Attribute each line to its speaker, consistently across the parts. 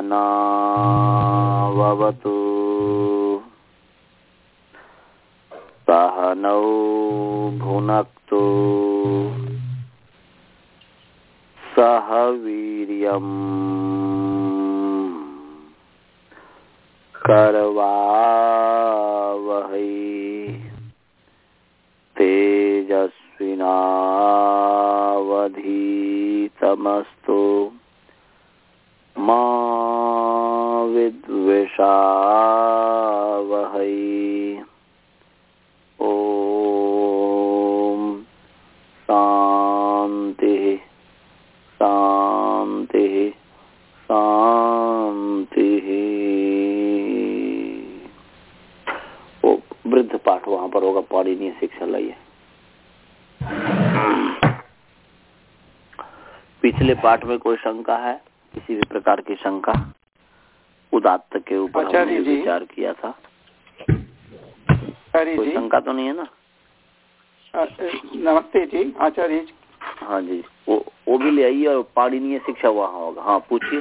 Speaker 1: सहनावतु सहनौ भुनक्तु। सह वीर्यम् करवावहै। तेजस्विनावधीतमस्तु। पाठ में कोई शंका है? किसी भी प्रकार की शंका? उदात्त के ऊपर हमने विचार किया था। कोई
Speaker 2: जी
Speaker 1: शंका तो नहीं है ना?
Speaker 2: नमस्ते जी आचार्य जी।
Speaker 1: हाँ जी। वो वो भी ले आइए और पाणिनीय शिक्षा वहाँ होगा। हाँ पूछिए।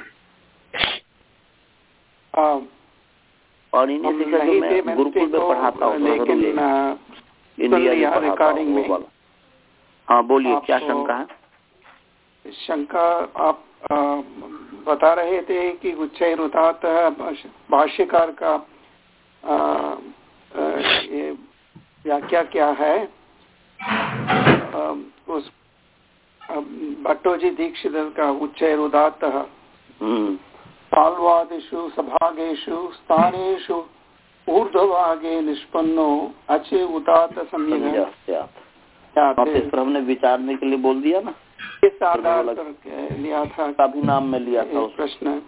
Speaker 2: अ,
Speaker 1: शिक्षा जो मैं गुरुकुल में
Speaker 2: तो,
Speaker 1: पढ़ाता हूँ ले। इंडिया में पढ़ाता हूँ। हाँ बोलिए क्या शंका है?
Speaker 2: शंका आप अ, बता रहे थे कि उच्चैरुदात भाष्यकार का ये व्याख्या क्या है? अ, उस भट्टोजी दीक्षित का उच्चैरुदात
Speaker 1: हम्म।
Speaker 2: ताल्वादिषु सभागेषु स्थानेषु ऊर्ध्वभागे निष्पन्नो अचे उदात
Speaker 1: समझा
Speaker 2: सम्यक
Speaker 1: से आप और इस पर हमने विचारने के लिए बोल दिया ना?
Speaker 2: के लिया था।
Speaker 1: का भी नाम में लिया था उस
Speaker 2: प्रश्न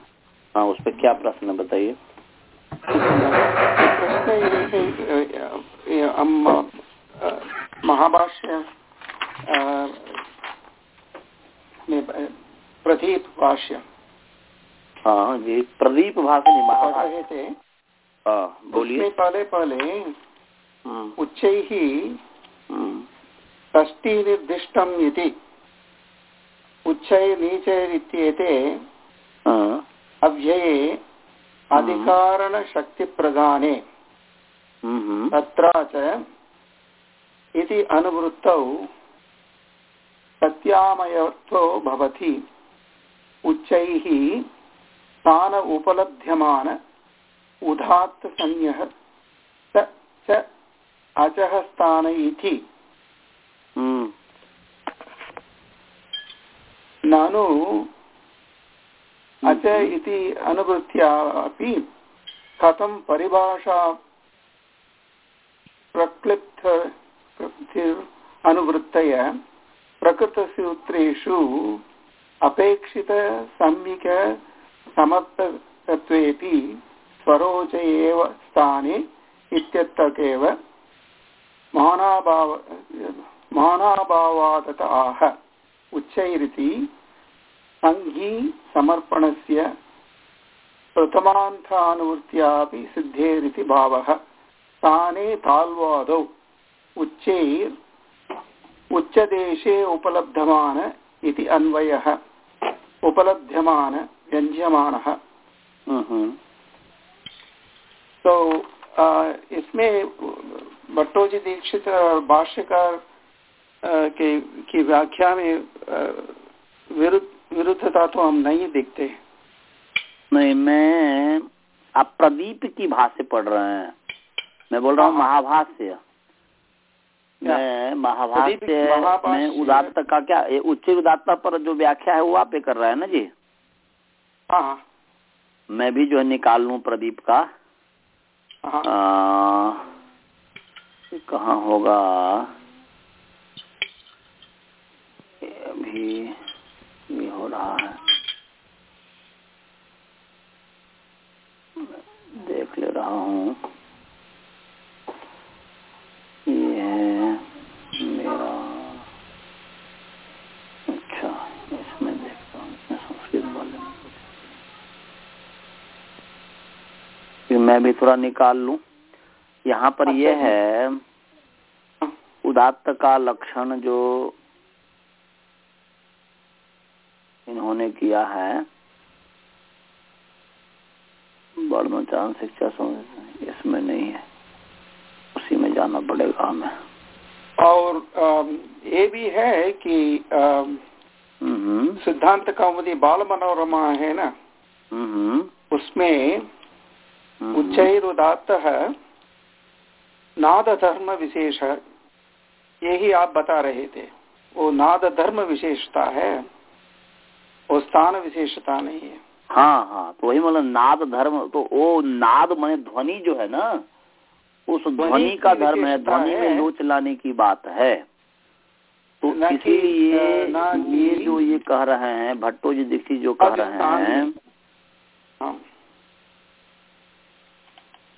Speaker 1: हाँ। उस पर क्या प्रश्न है बताइए।
Speaker 2: ये प्रश्न ये है हम महाभाष्य प्रदीप भाष्य।
Speaker 1: हाँ जी प्रदीप भाषणी
Speaker 2: पढ़ रहे थे।
Speaker 1: हाँ बोलिए।
Speaker 2: पहले पहले उच्च ही।
Speaker 1: हम्म,
Speaker 2: षष्टिनिर्दिष्टम् इति। उच्चैः नीचैरित्येते
Speaker 1: हाँ,
Speaker 2: अव्यये अधिकारणशक्तिप्रदाने तत्र च इति अनुवृत्तौ सत्यामयत्वो भवति। उच्चैः स्थान उपलभ्यमान उदात्तसंज्ञः स च अचः स्थान इति
Speaker 1: हम्म,
Speaker 2: ननु अच इति अनुवृत्त्या अपि कथं परिभाषा प्रक्लिप्त अनुवृत्तय प्रकृतसूत्रेषु अपेक्षित सम्यक समर्थकत्वेपि स्वरोच एव स्थाने इत्यर्थकेव महानाभाव महानाभावादत आह उच्चैरिति सङ्घी समर्पणस्य प्रथमान्तानुवृत्त्यापि सिद्धेरिति भावः। स्थाने ताल्वादौ उच्चैर् उच्चदेशे उपलब्धमान इति अन्वयः। उपलभ्यमान व्यञ्ज्यमानः। तो इसमें भट्टोजी दीक्षित और भाष्यकार के की व्याख्या में विरुद्ध विरुद्धता तो हम नहीं देखते।
Speaker 1: नहीं मैं आप प्रदीप की भाष्य पढ़ रहे हैं। मैं बोल रहा हूँ
Speaker 2: हाँ।
Speaker 1: महाभाष्य। मैं महाभाष्य में उदात्त का क्या उच्च उदात्ता पर जो व्याख्या है वो आप कर रहे हैं ना जी?
Speaker 2: हाँ हाँ।
Speaker 1: मैं भी जो है निकाल लू प्रदीप का।
Speaker 2: हाँ
Speaker 1: कहाँ होगा? अभी हो रहा है देख ले रहा हूँ ये है मेरा अच्छा इसमें देखता हूँ इसमें संस्कृत वाले में फिर मैं भी थोड़ा निकाल लू यहाँ पर ये
Speaker 2: अच्छा।
Speaker 1: है उदात्त का लक्षण जो इन्होंने किया है। वर्णोच्चारण शिक्षा इसमें नहीं है। उसी में जाना पड़ेगा हमें।
Speaker 2: और ये भी है कि सिद्धांत कौमुदी बाल मनोरमा है ना? उसमें उच्चैरुदात नाद धर्म विशेष यही आप बता रहे थे। वो नाद धर्म विशेषता है। वो स्थान विशेषता नहीं है।
Speaker 1: हाँ हाँ तो वही मतलब नाद धर्म तो वो नाद मैंने ध्वनि जो है ना उस ध्वनि का धर्म है ध्वनि में लोच लाने की बात है। तो इसीलिए ये जो ये कह रहे हैं भट्टो जी दीक्षित जो कह रहे हैं। हाँ।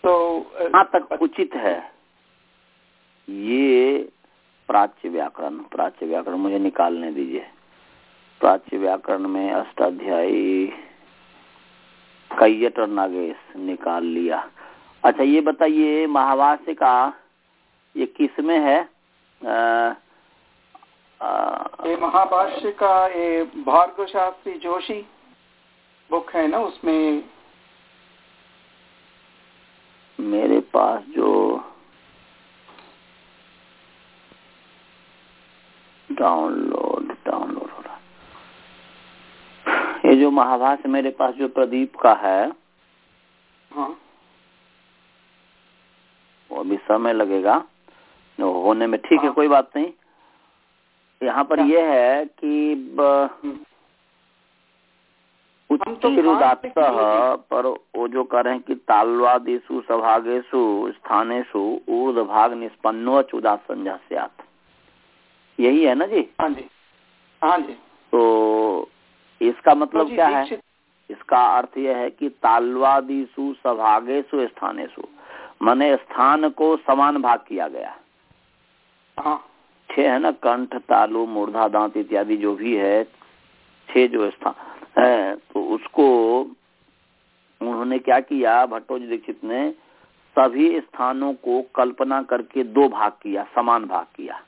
Speaker 1: तो कहाँ तक उचित है ये प्राच्य व्याकरण प्राच्य व्याकरण मुझे निकालने दीजिए। प्राच्य व्याकरण में अष्टाध्यायी कैयट और नागेश निकाल लिया। अच्छा ये बताइए महावास्य का ये किसमें है? आ,
Speaker 2: ये महाभाष्य का ये भार्गव शास्त्री जोशी बुक है ना उसमें?
Speaker 1: मेरे पास जो डाउनलोड हो रहा ये जो महाभाष्य मेरे पास जो प्रदीप का है हाँ। वो अभी समय लगेगा। होने में ठीक है हाँ। कोई बात नहीं। यहाँ पर यह है कि हम्म। उच्चरुदात पर वो जो कह रहे हैं कि तालवादिशु सभागेशु स्थानेशु ऊर्ध भाग निष्पन्नो चुदा संध्या यही है ना जी?
Speaker 2: हाँ जी। हाँ जी।
Speaker 1: तो इसका मतलब तो क्या है? इसका अर्थ यह है कि तालवादिशु सभागेशु स्थानेशु मैंने स्थान को समान भाग किया गया। हाँ। छह है ना कंठ तालु मूर्धा दांत इत्यादि जो भी है छह जो स्थान है तो उसको उन्होंने क्या किया भट्टोज दीक्षित ने सभी स्थानों को कल्पना करके दो भाग किया समान भाग किया।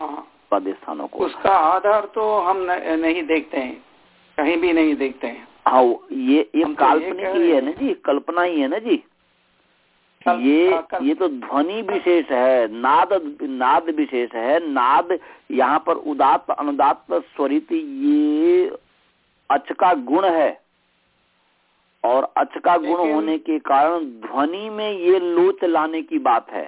Speaker 2: हाँ।
Speaker 1: पद स्थानों को।
Speaker 2: उसका आधार तो हम न, नहीं देखते हैं। कहीं भी नहीं देखते हैं।
Speaker 1: हाँ ये ये तो काल्पनिक ही है ना जी कल्पना ही है ना जी। ये ये तो ध्वनि विशेष है नाद नाद विशेष है नाद यहाँ पर उदात अनुदात स्वरित ये अच का गुण है। और अच का गुण होने के कारण ध्वनि में ये लोच लाने की बात है।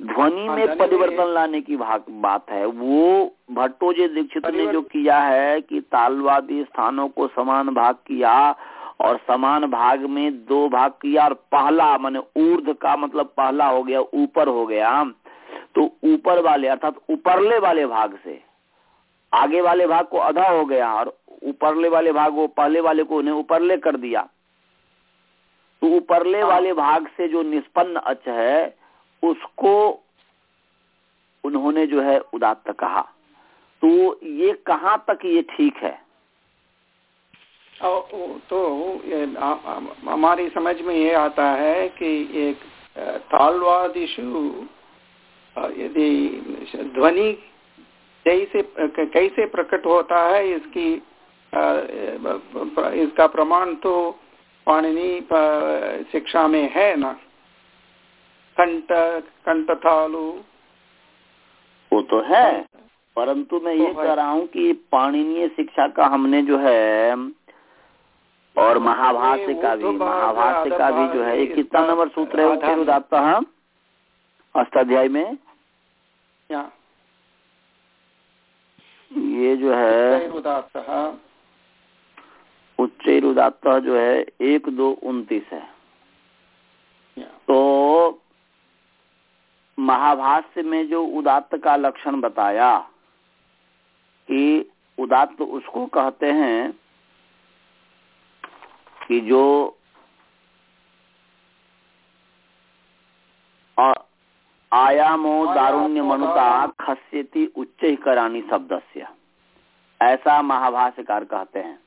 Speaker 1: ध्वनि में परिवर्तन लाने की बात है। वो भट्टोजे दीक्षित ने जो किया है कि तालवादी स्थानों को समान भाग किया और समान भाग में दो भाग किया और पहला माने ऊर्ध का मतलब पहला हो गया ऊपर हो गया। तो ऊपर वाले अर्थात ऊपरले वाले भाग से आगे वाले भाग को अधा हो गया और ऊपरले वाले भाग वो पहले वाले को उन्हें ऊपरले कर दिया। तो ऊपरले हाँ। वाले भाग से जो निष्पन्न अच है उसको उन्होंने जो है उदात्त कहा। तो ये कहाँ तक ये ठीक है?
Speaker 2: तो हमारी समझ में ये आता है कि एक तालवादिशु यदि ध्वनि कैसे कैसे प्रकट होता है, इसकी इसका प्रमाण तो पाणिनी शिक्षा में है ना? कंट कंठथालु
Speaker 1: वो तो है परंतु मैं ये कह रहा हूँ कि पाणिनीय शिक्षा का हमने जो है और महाभाष्य का भी महाभाष्य का भी जो है ये कितना नंबर सूत्र है उदाता है अष्टाध्याय में। ये। जो है उच्च उदात जो है एक दो उन्तीस है। तो महाभाष्य में जो उदात्त का लक्षण बताया कि उदात्त उसको कहते हैं कि जो आयामो दारुण्य मनुता खस्यति उच्च करानी शब्द से ऐसा महाभाष्यकार कहते हैं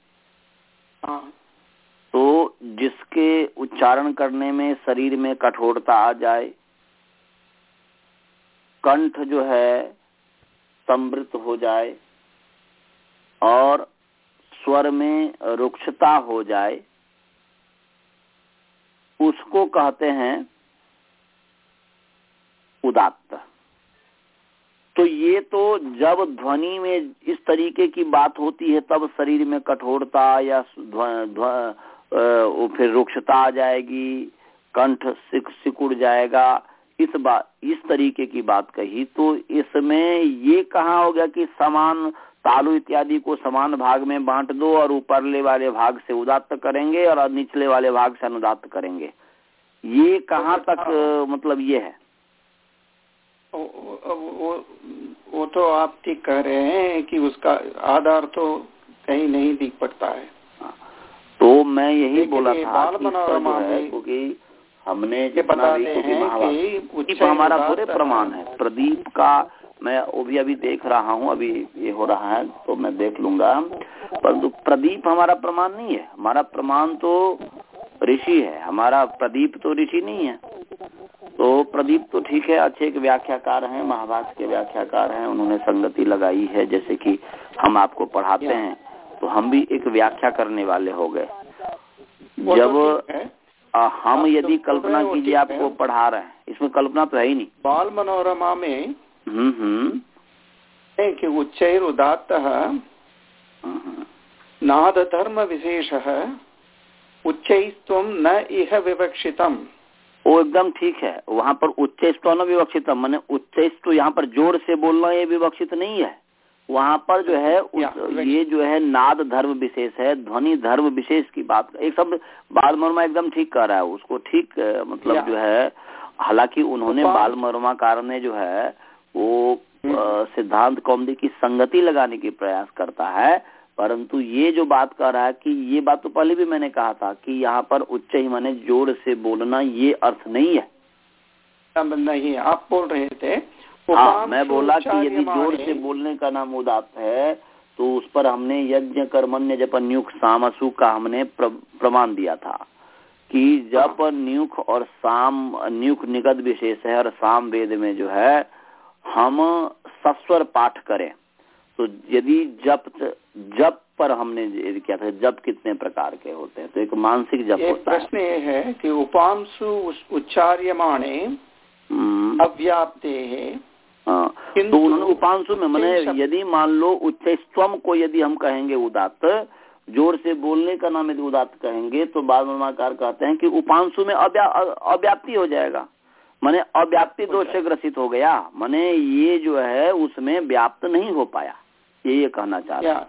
Speaker 1: हाँ। तो जिसके उच्चारण करने में शरीर में कठोरता आ जाए कंठ जो है समृत हो जाए और स्वर में रुक्षता हो जाए, उसको कहते हैं उदात्त। तो ये तो जब ध्वनि में इस तरीके की बात होती है, तब शरीर में कठोरता या फिर रुक्षता आ जाएगी, कंठ सिक, सिकुड़ जाएगा इस बात इस तरीके की बात कही तो इसमें ये कहा हो गया कि समान तालु इत्यादि को समान भाग में बांट दो और ऊपरले वाले भाग से उदात्त करेंगे और निचले वाले भाग से अनुदात्त करेंगे। ये कहाँ तो तक मतलब ये है?
Speaker 2: वो वो तो आप ठीक कह रहे हैं कि उसका आधार तो कहीं नहीं दिख पड़ता है।
Speaker 1: हाँ। तो मैं यही बोला था क्योंकि हमने जितना भी हमारा पूरे प्रमाण है। प्रदीप का मैं वो भी अभी देख रहा हूँ अभी ये हो रहा है तो मैं देख लूँगा। परंतु प्रदीप हमारा प्रमाण नहीं है। हमारा प्रमाण तो ऋषि है। हमारा प्रदीप तो ऋषि नहीं है। तो प्रदीप तो ठीक है अच्छे एक व्याख्याकार हैं महाभारत के व्याख्याकार हैं उन्होंने संगति लगाई है जैसे कि हम आपको पढ़ाते हैं। तो हम भी एक व्याख्या करने वाले हो गए। तो जब आ, हम यदि कल्पना कीजिए आपको पढ़ा रहे हैं। इसमें कल्पना तो है ही नहीं।
Speaker 2: बाल मनोरमा में हम्म, हम्म। कि उदात्त हम्म, नाद धर्म विशेष उच्चस्तव न इह विवक्षितम।
Speaker 1: वो एकदम ठीक है। वहाँ पर उच्च न विवक्षित मैंने उच्च यहाँ पर ज़ोर से बोलना ये विवक्षित नहीं है। वहाँ पर जो है उस, ये जो है नाद धर्म विशेष है ध्वनि धर्म विशेष की बात एक शब्द बाल मरमा एकदम ठीक कर रहा है उसको ठीक मतलब जो है हालाँकि उन्होंने बाल मर्माकार ने जो है वो हम्म। सिद्धांत कौमदी की संगति लगाने की प्रयास करता है परंतु ये जो बात कर रहा है कि ये बात तो पहले भी मैंने कहा था कि यहाँ पर उच्च ही माने ज़ोर से बोलना ये अर्थ नहीं है।
Speaker 2: नहीं आप बोल रहे थे
Speaker 1: हाँ मैं बोला कि यदि ज़ोर से बोलने का नाम उदात है तो उस पर हमने यज्ञ कर्मण्य जप न्युख सामसु का हमने प्र, प्रमाण दिया था कि जप हाँ। न्युख और साम न्युख निगत विशेष है और साम वेद में जो है हम सस्वर पाठ करें तो यदि जप जप पर हमने क्या था जप कितने प्रकार के होते हैं तो एक मानसिक जप एक
Speaker 2: होता प्रश्न ये है कि उपांशु उच्चार्यमाणे हम्म। अव्याप्ते हाँ,
Speaker 1: तो उन्होंने उपांशु में मैंने यदि मान लो उच्च स्वम को यदि हम कहेंगे उदात ज़ोर से बोलने का नाम यदि उदात कहेंगे तो बाद कहते हैं कि उपांशु में अव्याप्ति हो जाएगा। मैंने अव्याप्ति दोष से ग्रसित हो गया। मैंने ये जो है उसमें व्याप्त नहीं हो पाया। ये ये कहना चाह रहा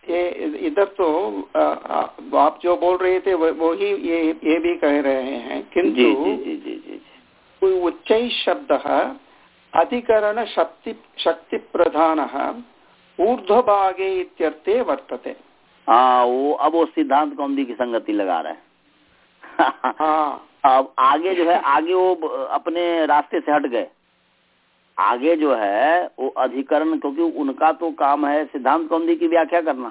Speaker 2: इधर तो आप जो बोल रहे थे वो ही ये ये भी कह रहे हैं। किंतु जी जी जी जी जी। कोई उच्च शब्द अधिकरण शक्ति शक्ति प्रधान ऊर्ध्वभागे इत्यर्थे वर्तते।
Speaker 1: हाँ वो अब वो सिद्धांत कौंदी की संगति लगा रहे हैं। हाँ। अब आगे जो है आगे वो अपने रास्ते से हट गए। आगे जो है वो अधिकरण क्योंकि उनका तो काम है सिद्धांत कौंदी की व्याख्या करना।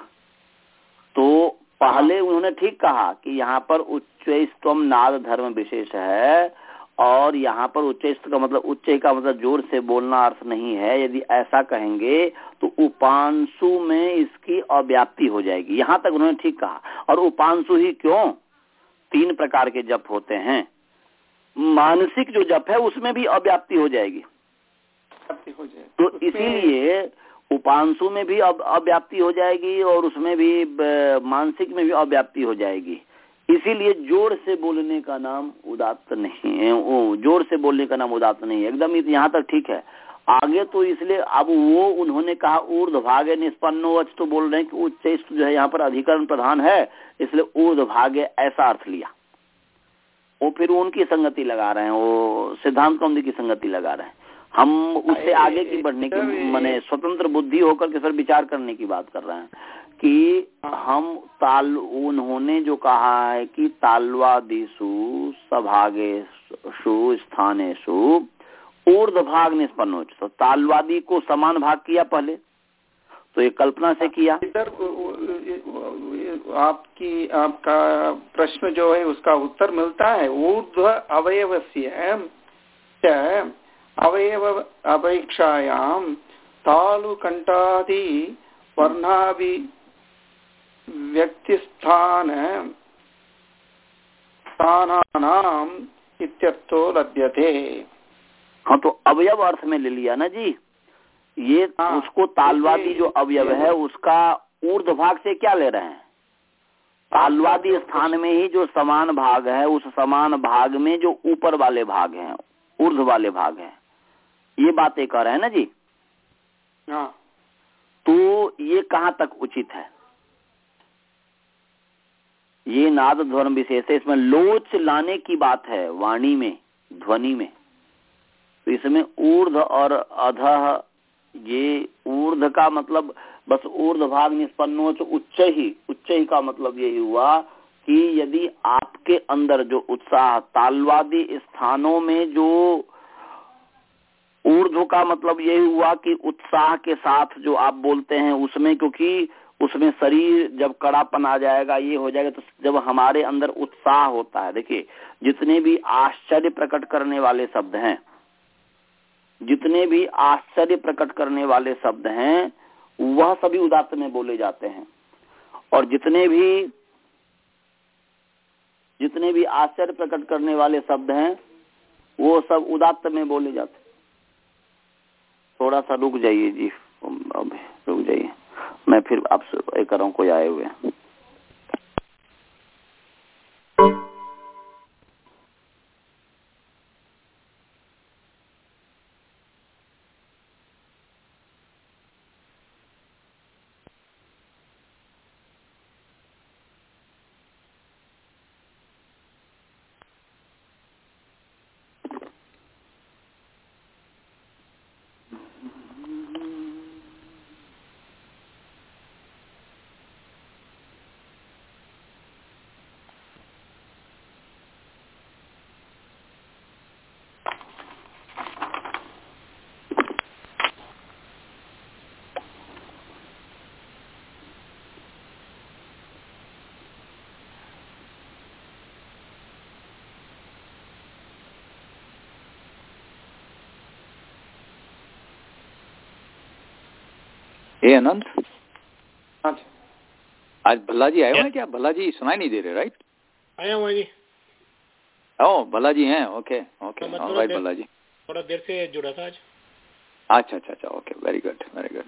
Speaker 1: तो पहले उन्होंने ठीक कहा कि यहाँ पर उच्च स्तम नाद धर्म विशेष है। और यहाँ पर उच्च का मतलब उच्च का मतलब ज़ोर से बोलना अर्थ नहीं है। यदि ऐसा कहेंगे तो उपांशु में इसकी अव्याप्ति हो जाएगी। यहाँ तक उन्होंने ठीक कहा। और उपांशु ही क्यों? तीन प्रकार के जप होते हैं। मानसिक जो जप है उसमें भी अव्याप्ति हो जाएगी। हो तो इसीलिए उपांशु में भी अव्याप्ति हो जाएगी और उसमें भी मानसिक में भी अव्याप्ति हो जाएगी। इसीलिए ज़ोर से बोलने का नाम उदात्त नहीं है। ज़ोर से बोलने का नाम उदात्त नहीं है। एकदम यहाँ तक ठीक है। आगे तो इसलिए अब वो उन्होंने कहा ऊर्ध भाग्य निष्पन्नो तो बोल रहे हैं कि उच्च जो है यहाँ पर अधिकरण प्रधान है इसलिए ऊर्ध भाग्य ऐसा अर्थ लिया। वो फिर उनकी संगति लगा रहे हैं वो सिद्धांत कौंदी की संगति लगा रहे हैं। हम उससे आगे की बढ़ने की मैंने स्वतंत्र बुद्धि होकर के सर विचार करने की बात कर रहे हैं। कि हम ताल, उन्होंने जो कहा है कि तालवादिशु सभागेशु स्थानेशु ऊर्ध भाग निष्पन्न तो तालवादी को समान भाग किया पहले तो ये कल्पना से किया।
Speaker 2: इधर आपकी, आपका प्रश्न जो है, उसका उत्तर मिलता है। ऊर्ध्व अवयवस्य अवयव अपेक्षायां, तालुकण्ठादि, वर्णाभि व्यक्तिस्थान स्थानानां इत्यर्थो लभ्यते।
Speaker 1: हाँ तो अवयव अर्थ में ले लिया ना जी? ये हाँ, उसको तालवादी जो अवयव है उसका ऊर्ध भाग से क्या ले रहे हैं? तालवादी स्थान में ही जो समान भाग है उस समान भाग में जो ऊपर वाले भाग हैं ऊर्ध वाले भाग हैं। ये बातें कर रहे हैं ना जी?
Speaker 2: हाँ।
Speaker 1: तो ये कहाँ तक उचित है? ये नाद ध्वन विशेष है। इसमें लोच लाने की बात है, वाणी में, ध्वनि में। तो इसमें ऊर्ध और अध, ये ऊर्ध का मतलब बस ऊर्ध भाग निष्पन्नोच उच्च ही उच्च ही का मतलब यही हुआ कि यदि आपके अंदर जो उत्साह, तालवादी स्थानों में जो ऊर्ध का मतलब यही हुआ कि उत्साह के साथ जो आप बोलते हैं उसमें, क्योंकि उसमें शरीर जब कड़ापन आ जाएगा, ये हो जाएगा तो जब हमारे अंदर उत्साह होता है। देखिए, जितने भी आश्चर्य प्रकट करने वाले शब्द हैं, जितने भी आश्चर्य प्रकट करने वाले शब्द हैं, वह सभी उदात्त में बोले जाते हैं। और जितने भी जितने भी आश्चर्य प्रकट करने वाले शब्द हैं, वो सब उदात्त में बोले जाते थोड़ा सा रुक जाइए जी मैं फिर आप एक कर आए हुए हैं।
Speaker 3: हे अनंत। हाँ आज भल्ला जी आए हुए हैं क्या? भल्ला जी सुनाई नहीं दे रहे राइट
Speaker 4: आया हुआ जी।
Speaker 3: ओ भल्ला जी हैं okay okay right Bhalla ji
Speaker 4: थोड़ा देर से जुड़ा था आज।
Speaker 3: अच्छा अच्छा अच्छा okay very good very good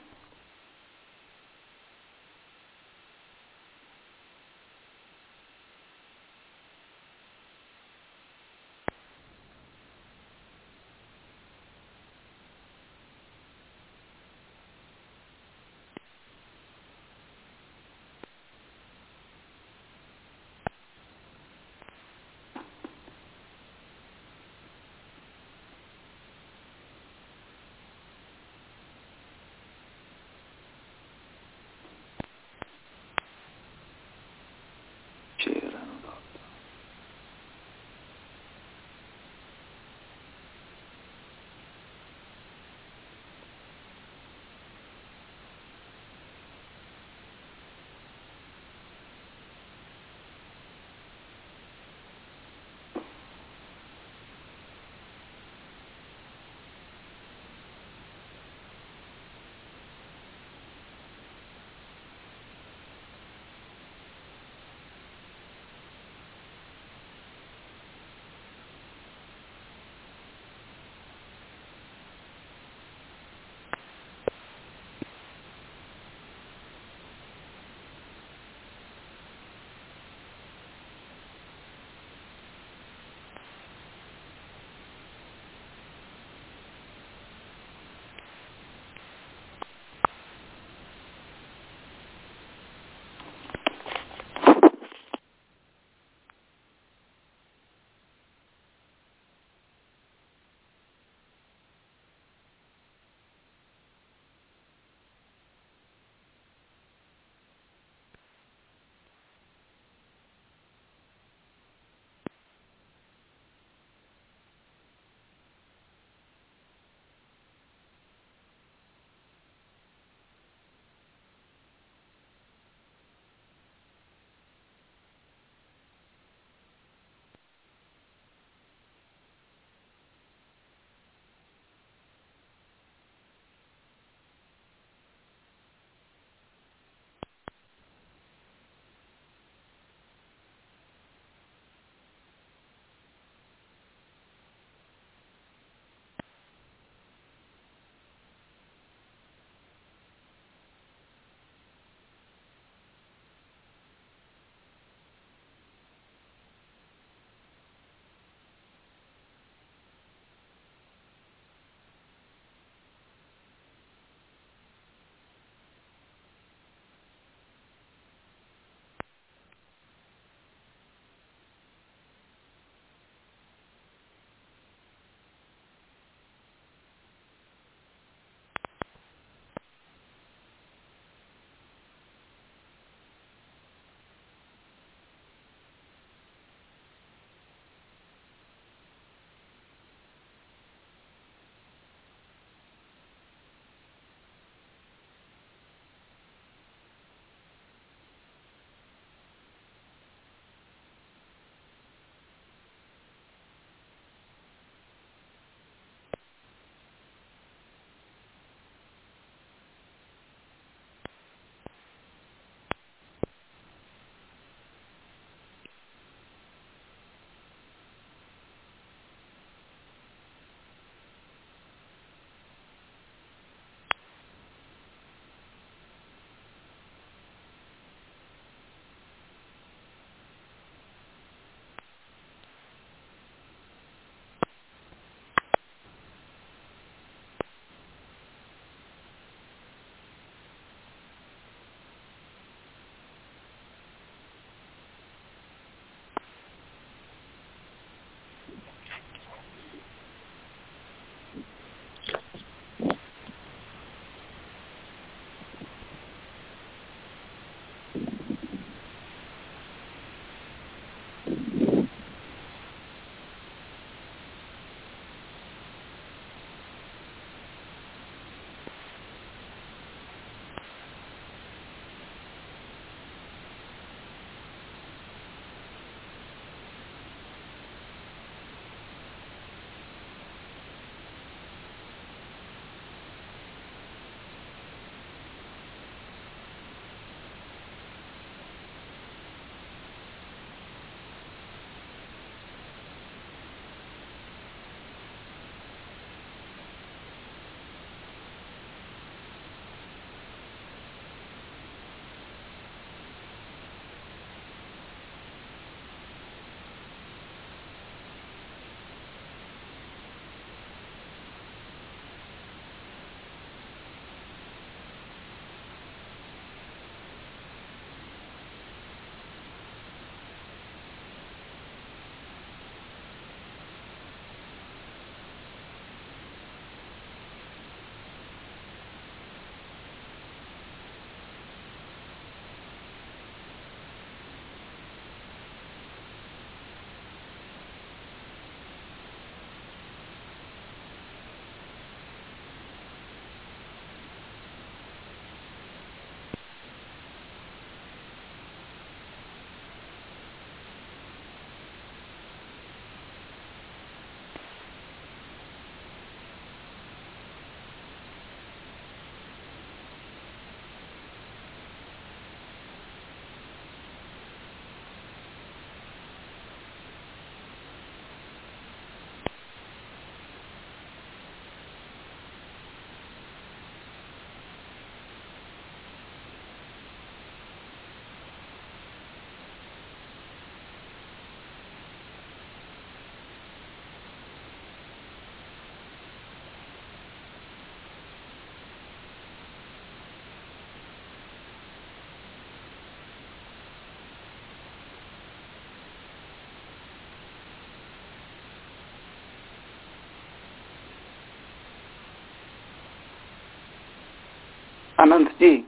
Speaker 2: Anant ji.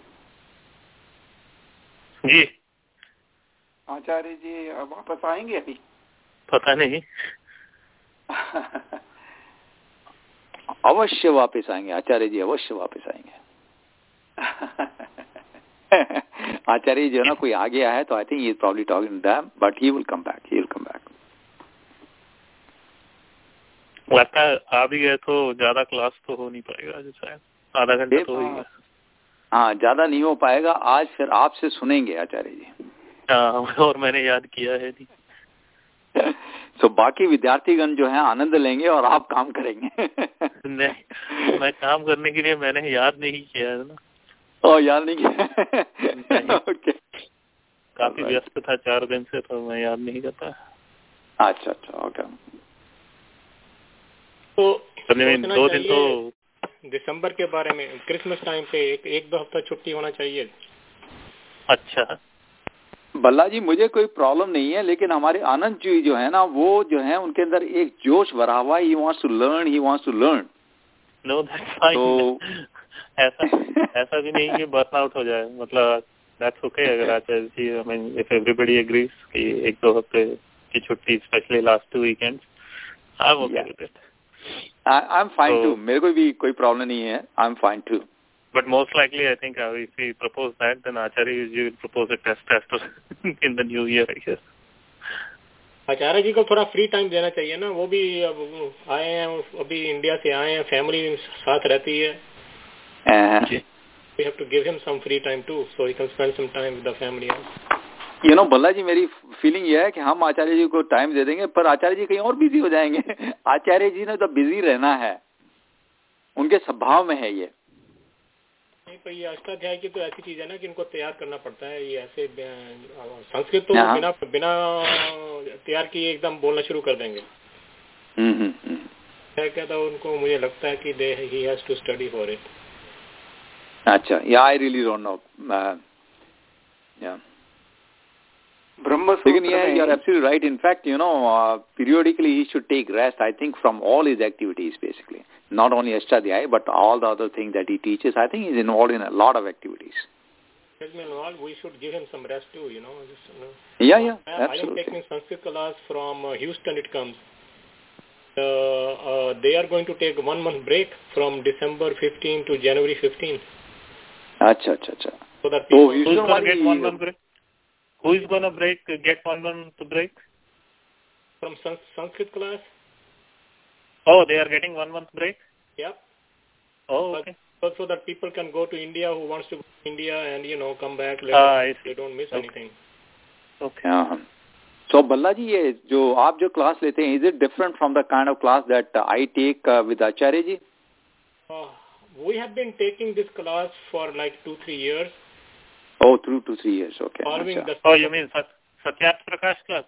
Speaker 5: जी।
Speaker 2: आचार्य जी वापस आएँगे अभी?
Speaker 5: पता नहीं।
Speaker 3: अवश्य वापस आएँगे। आचार्य जी अवश्य वापस आएँगे। आचार्य जो ना कोई आ गया है तो I think probably talking them but he will come back he will come back
Speaker 5: लगता है आ भी गए तो ज़्यादा क्लास तो हो नहीं पाएगा शायद। आधा घंटा तो होगा
Speaker 3: हाँ ज़्यादा नहीं हो पाएगा। आज फिर आपसे सुनेंगे आचार्य जी।
Speaker 5: हाँ और मैंने याद किया है नहीं
Speaker 3: तो बाकी विद्यार्थीगण जो है आनंद लेंगे और आप काम करेंगे।
Speaker 5: नहीं मैं काम करने के लिए मैंने याद नहीं किया है ना।
Speaker 3: ओ याद नहीं किया। ओके।
Speaker 5: काफ़ी व्यस्त था चार दिन से तो मैं याद नहीं करता।
Speaker 3: अच्छा अच्छा ओके।
Speaker 4: तो
Speaker 5: दो दिन तो
Speaker 4: दिसंबर के बारे में क्रिसमस टाइम पे एक एक दो हफ़्ता छुट्टी होना चाहिए।
Speaker 5: अच्छा।
Speaker 3: बल्ला जी मुझे कोई प्रॉब्लम नहीं है लेकिन हमारे आनंद जी जो है ना वो जो है उनके अंदर एक जोश भरा हुआ he wants to learn he wants to learn
Speaker 5: no तो ऐसा ऐसा भी नहीं कि बर्न आउट हो जाए मतलब दैट्स ओके अगर Acharya ji I mean if everybody agrees कि एक दो हफ़्ते की छुट्टी specially last two weekends I am okay with it
Speaker 3: I am fine too मेरे को भी कोई प्रॉब्लम नहीं है I am fine too
Speaker 5: But most likely, I think uh, if we propose that, then Acharya you will propose a test test in the new year, I guess.
Speaker 4: Acharya ji को थोड़ा free time देना चाहिए ना वो भी अब आए हैं अभी इंडिया से आए हैं फैमिली साथ रहती है we have to give him some free time too so he can spend some time with the family
Speaker 3: you know Bhalla ji मेरी फीलिंग ये है कि हम आचार्य जी को टाइम दे देंगे पर आचार्य जी कहीं और बिज़ी हो जाएँगे। आचार्य जी ने तो बिज़ी रहना है। उनके स्वभाव में है ये।
Speaker 4: नहीं पर ये अष्टाध्याय की तो ऐसी चीज़ है ना कि इनको तैयार करना पड़ता है ये ऐसे संस्कृत तो बिना बिना तैयार किए एकदम बोलना शुरू कर देंगे। क्या कहता उनको मुझे लगता है कि they he has to study for it
Speaker 3: अच्छा या आई रियली डोंट नो या Brahmasutra. Yeah, you are absolutely right. In fact, you know, uh, periodically he should take rest, I think, from all his activities, basically. Not only Ashtadhyay, but all the other things that he teaches. I think he's involved in a lot of activities.
Speaker 4: Meanwhile, we should give him some rest too, you know. Just, you know.
Speaker 3: Yeah, yeah, absolutely.
Speaker 4: I am taking Sanskrit class from uh, Houston, it comes. Uh, they are going to take one month break from December 15 to January 15.
Speaker 3: Acha, acha, acha.
Speaker 4: So that
Speaker 3: oh,
Speaker 4: people
Speaker 3: so,
Speaker 5: will get one month break? Who is gonna break? Get one month break?
Speaker 4: from Sans- Sanskrit class,
Speaker 5: Oh, they are getting one month break.
Speaker 4: yeah.
Speaker 5: Oh,
Speaker 4: But-
Speaker 5: okay.
Speaker 4: So, so that people can go to India who wants to go to India and you know come back later.
Speaker 5: Ah, I see.
Speaker 4: they don't miss
Speaker 5: Okay.
Speaker 4: anything.
Speaker 5: Okay.
Speaker 3: हाँ सो बल्ला जी ये जो आप जो class लेते हैं is it different from the kind of class that I take with Acharya ji
Speaker 4: Uh, we have been taking this class for like two three years,
Speaker 3: Oh through two three years okay
Speaker 4: following the.
Speaker 5: Oh, you mean Sat Satyarth Prakash class?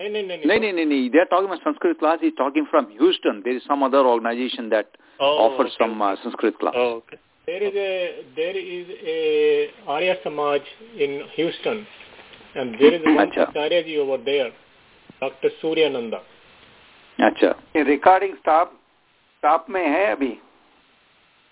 Speaker 4: नहीं नहीं नहीं
Speaker 3: नहीं नहीं नहीं नहीं they are talking about Sanskrit class is talking from Houston there is some other organization that
Speaker 5: Oh,
Speaker 3: offers
Speaker 5: okay.
Speaker 3: some uh, Sanskrit class
Speaker 5: Oh, okay.
Speaker 4: There is a there is a Arya Samaj in Houston, and there is one
Speaker 3: Acha.
Speaker 4: Acharya ji over there, Dr. Suryananda.
Speaker 3: अच्छा
Speaker 2: ये recording staff staff में है अभी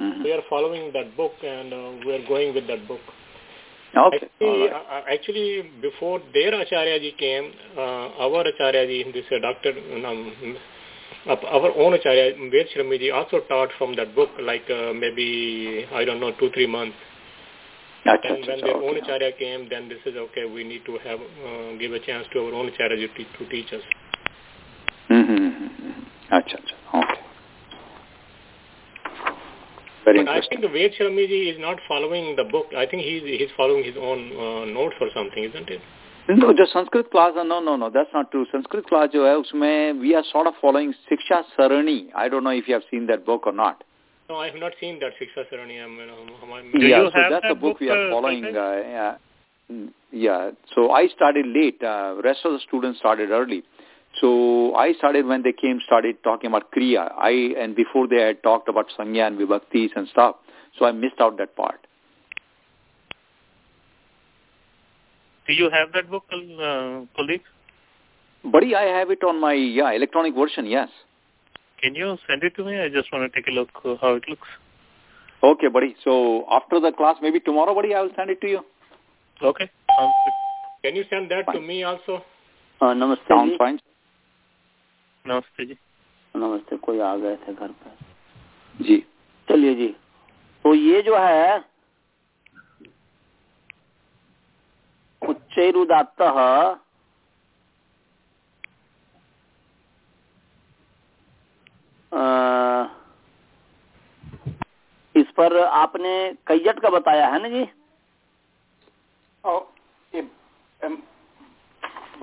Speaker 3: Mm-hmm.
Speaker 4: We are following that book and uh, we are going with that book.
Speaker 3: Okay.
Speaker 4: Actually,
Speaker 3: right.
Speaker 4: Uh, uh, actually before their Acharyaji came, uh, our Acharyaji, this uh, doctor, um, our own Acharya, Ved Shramiji, also taught from that book, like uh, maybe, I don't know, two, three months.
Speaker 3: That's
Speaker 4: and when their
Speaker 3: okay.
Speaker 4: own Acharya came, then this is, okay, we need to have uh, give a chance to our own Acharya to, to teach us.
Speaker 3: Mm-hmm. Okay. very
Speaker 4: But I
Speaker 3: interesting
Speaker 4: think Ved Shrami ji is not following the book. I think he's he's following his own uh, notes or something, isn't it?
Speaker 3: No, जो Sanskrit class है no no no that's not true Sanskrit class जो है उसमें we are sort of following Shiksha Sarani I don't know if you have seen that book और not
Speaker 4: No, I have not seen that Shiksha Sarani. I
Speaker 3: mean, yeah, so that's the book, book we are following. Uh, yeah. Mm, yeah, so I started late. Uh, rest of the students started early. So I started when they came, started talking about Kriya. I and before they had talked about Sanya and Vibhaktis and stuff. So I missed out that part.
Speaker 5: Do you have that book, uh, colleague?
Speaker 3: Buddy, I have it on my yeah electronic version. Yes.
Speaker 5: Can you send it to me? I just want to take a look how it looks.
Speaker 3: Okay, buddy. So after the class, maybe tomorrow, buddy, I will send it to you.
Speaker 5: Okay.
Speaker 4: Can you send that fine. to me also?
Speaker 1: Uh, namaste.
Speaker 3: Sounds fine.
Speaker 5: नमस्ते जी।
Speaker 1: नमस्ते कोई आ गए थे घर पर।
Speaker 3: जी।
Speaker 1: चलिए जी। तो ये जो है उच्चैरुदात्त इस पर आपने कैजट का बताया है ना जी?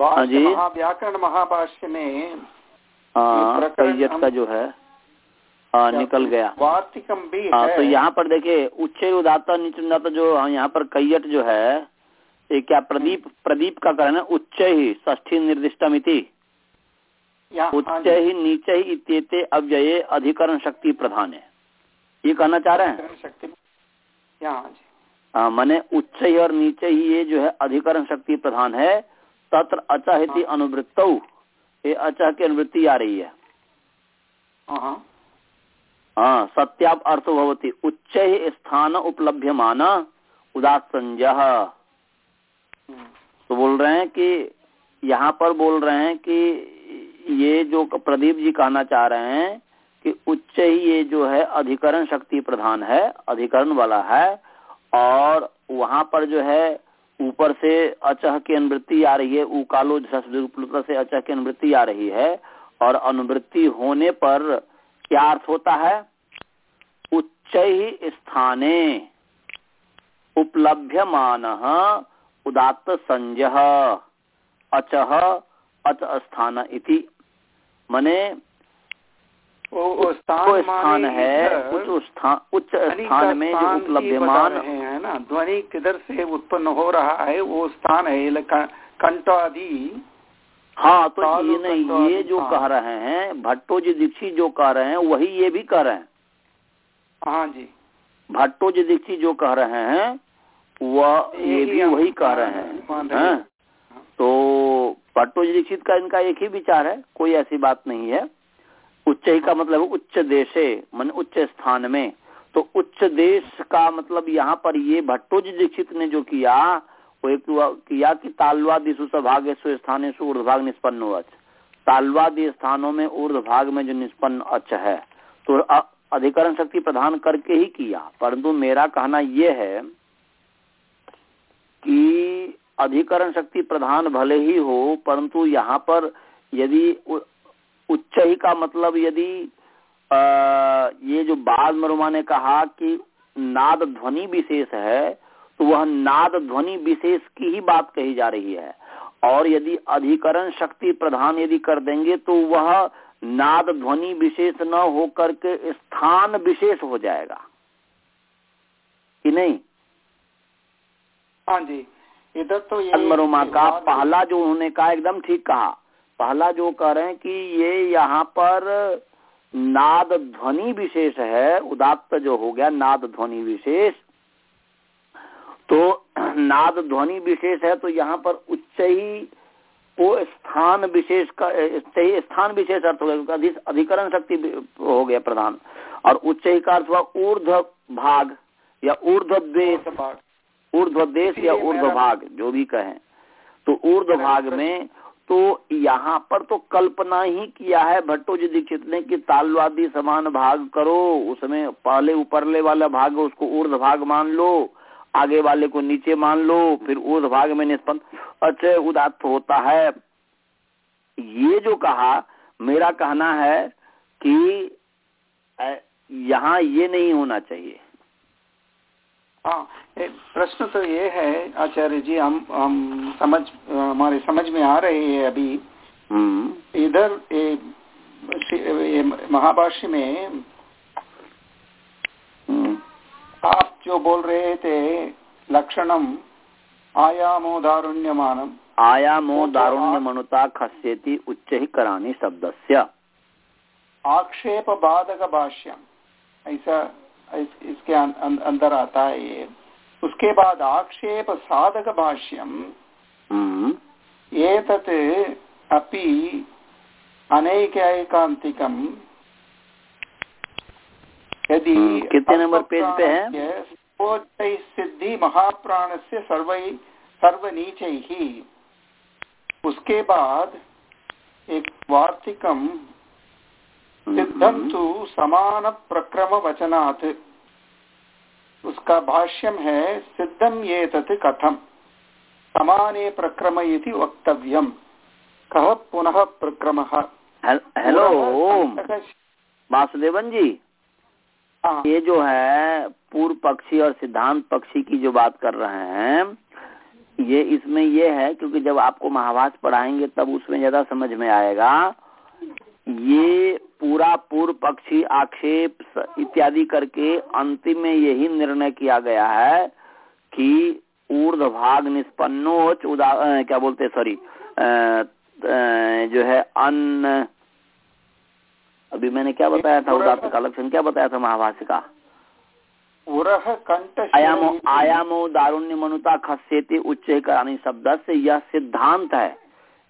Speaker 2: हाँ जी। व्याकरण महाभाष्य में
Speaker 1: कैजत का जो है आ, निकल गया।
Speaker 2: वार्तिकम भी
Speaker 1: हाँ तो यहाँ पर देखिए उच्च उदाता नीचे उदाता जो यहाँ पर कैयट जो है ये क्या प्रदीप प्रदीप का कारण है? उच्च ही ष्ठी निर्दिष्टमिति। उच्च हाँ ही नीचे ही इत्येते अव्यय अधिकरण शक्ति प्रधान है। ये कहना चाह रहे हैं? हाँ मैंने उच्च ही और नीचे ही ये जो है अधिकरण शक्ति प्रधान है। तत्र अचहिति हाँ। अनुवृत्त। ये अचह की अनुवृत्ति आ रही है।
Speaker 2: हाँ,
Speaker 1: हाँ सत्याप अर्थ भवती। उच्च ही स्थान उपलब्ध माना उदास तो बोल रहे हैं कि यहाँ पर बोल रहे हैं कि ये जो प्रदीप जी कहना चाह रहे हैं कि उच्च ही ये जो है अधिकरण शक्ति प्रधान है अधिकरण वाला है और वहाँ पर जो है ऊपर से अचह की अनुवृत्ति आ रही है उकालो से अचह की अनुवृत्ति आ रही है, और अनुवृत्ति होने पर क्या अर्थ होता है? उच्च स्थाने उपलभ्यमान उदात्त संजह अचह अच स्थान इति। मने
Speaker 2: वो स्थान,
Speaker 1: है उच्च स्थान उच्च स्थान में जो उपलब्धमान
Speaker 2: है ना? ध्वनि किधर से उत्पन्न हो रहा है वो स्थान है कंठ आदि
Speaker 1: हाँ तो ये नहीं ये जो कह रहे हैं भट्टो जी दीक्षित जो कह रहे हैं वही ये भी कह रहे हैं।
Speaker 2: हाँ जी।
Speaker 1: भट्टो जी दीक्षित जो कह रहे हैं वह ये भी वही कह रहे हैं। तो भट्टो जी दीक्षित का इनका एक ही विचार है कोई ऐसी बात नहीं है। उच्च ही का मतलब उच्च देशे, मन उच्च स्थान में। तो उच्च देश का मतलब यहाँ पर ये भट्टोज दीक्षित ने जो किया, वो एक किया कि तालवादी सुभाग स्थान ऊर्धभाग निष्पन्न अच तालवादी स्थानों में ऊर्धभाग में जो निष्पन्न अच है तो अधिकरण शक्ति प्रदान करके ही किया। परंतु मेरा कहना यह है कि अधिकरण शक्ति प्रधान भले ही हो, परंतु यहाँ पर यदि उच्च ही का मतलब यदि आ, ये जो बाल मरुमा ने कहा कि नाद ध्वनि विशेष है तो वह नाद ध्वनि विशेष की ही बात कही जा रही है। और यदि अधिकरण शक्ति प्रधान यदि कर देंगे तो वह नाद ध्वनि विशेष न होकर के स्थान विशेष हो जाएगा। कि नहीं?
Speaker 2: हाँ जी। इधर तो
Speaker 1: ये मरुमा का पहला जो उन्होंने कहा एकदम ठीक कहा। पहला जो कह रहे हैं कि ये यहाँ पर नाद ध्वनि विशेष है उदात्त जो हो गया नाद ध्वनि विशेष। तो नाद ध्वनि विशेष है तो यहाँ पर उच्च ही वो स्थान विशेष का स्थान विशेष अर्थ हो गया अधिकरण शक्ति हो गया प्रधान। और उच्च ही का अर्थ हुआ ऊर्ध भाग या ऊर्ध देश। ऊर्ध्व देश या ऊर्ध्व भाग जो भी कहें। तो ऊर्ध भाग में तो यहाँ पर तो कल्पना ही किया है भट्टो जी दीक्षित ने कि तालवादी समान भाग करो उसमें पहले ऊपरले वाला भाग उसको ऊर्ध भाग मान लो, आगे वाले को नीचे मान लो, फिर ऊर्ध भाग में निष्पन्न अच्छे, उदात्त होता है। ये जो कहा, मेरा कहना है कि यहाँ ये नहीं होना चाहिए।
Speaker 2: हाँ। प्रश्न तो ये है आचार्य जी हम हम समझ हमारे समझ में आ रहे हैं अभी। हम्म। इधर महाभाष्य में आप जो बोल रहे थे लक्षणम आयामो दारुण्यमानम।
Speaker 1: आयामो दारुण्य मनुता खस्यति उच्च ही करानी शब्द से
Speaker 2: आक्षेप बाधक भाष्यम। ऐसा इस, इसके अंदर आता है ये। उसके बाद आक्षेप साधक भाष्यम।
Speaker 1: हम्म।
Speaker 2: ये तत् अपि अनैकैकांतिकम यदि
Speaker 1: हम्म, कितने नंबर पेज पे है?
Speaker 2: सिद्धि महाप्राण से सर्व सर्वनीच। ही उसके बाद एक वार्तिकम सिद्धम तो समान प्रक्रम वचनात् उसका भाष्यम है सिद्धम ये तत् कथम। समाने प्रक्रम इति वक्तव्यम। कह पुनः प्रक्रम?
Speaker 1: हेलो वासुदेवन जी हाँ। ये जो है पूर्व पक्षी और सिद्धांत पक्षी की जो बात कर रहे हैं ये इसमें ये है क्योंकि जब आपको महाभाष पढ़ाएँगे तब उसमें ज़्यादा समझ में आएगा। ये पूरा पूर्व पक्षी आक्षेप इत्यादि करके अंतिम में यही निर्णय किया गया है कि ऊर्ध भाग निष्पन्नोच उदा क्या बोलते सॉरी जो है अन्न अभी मैंने क्या बताया था उदात का लक्षण क्या बताया था महाभाष्य का? आयामो आयामो दारुण्य मनुता खस्यति उच्च करानी शब्द से यह सिद्धांत है।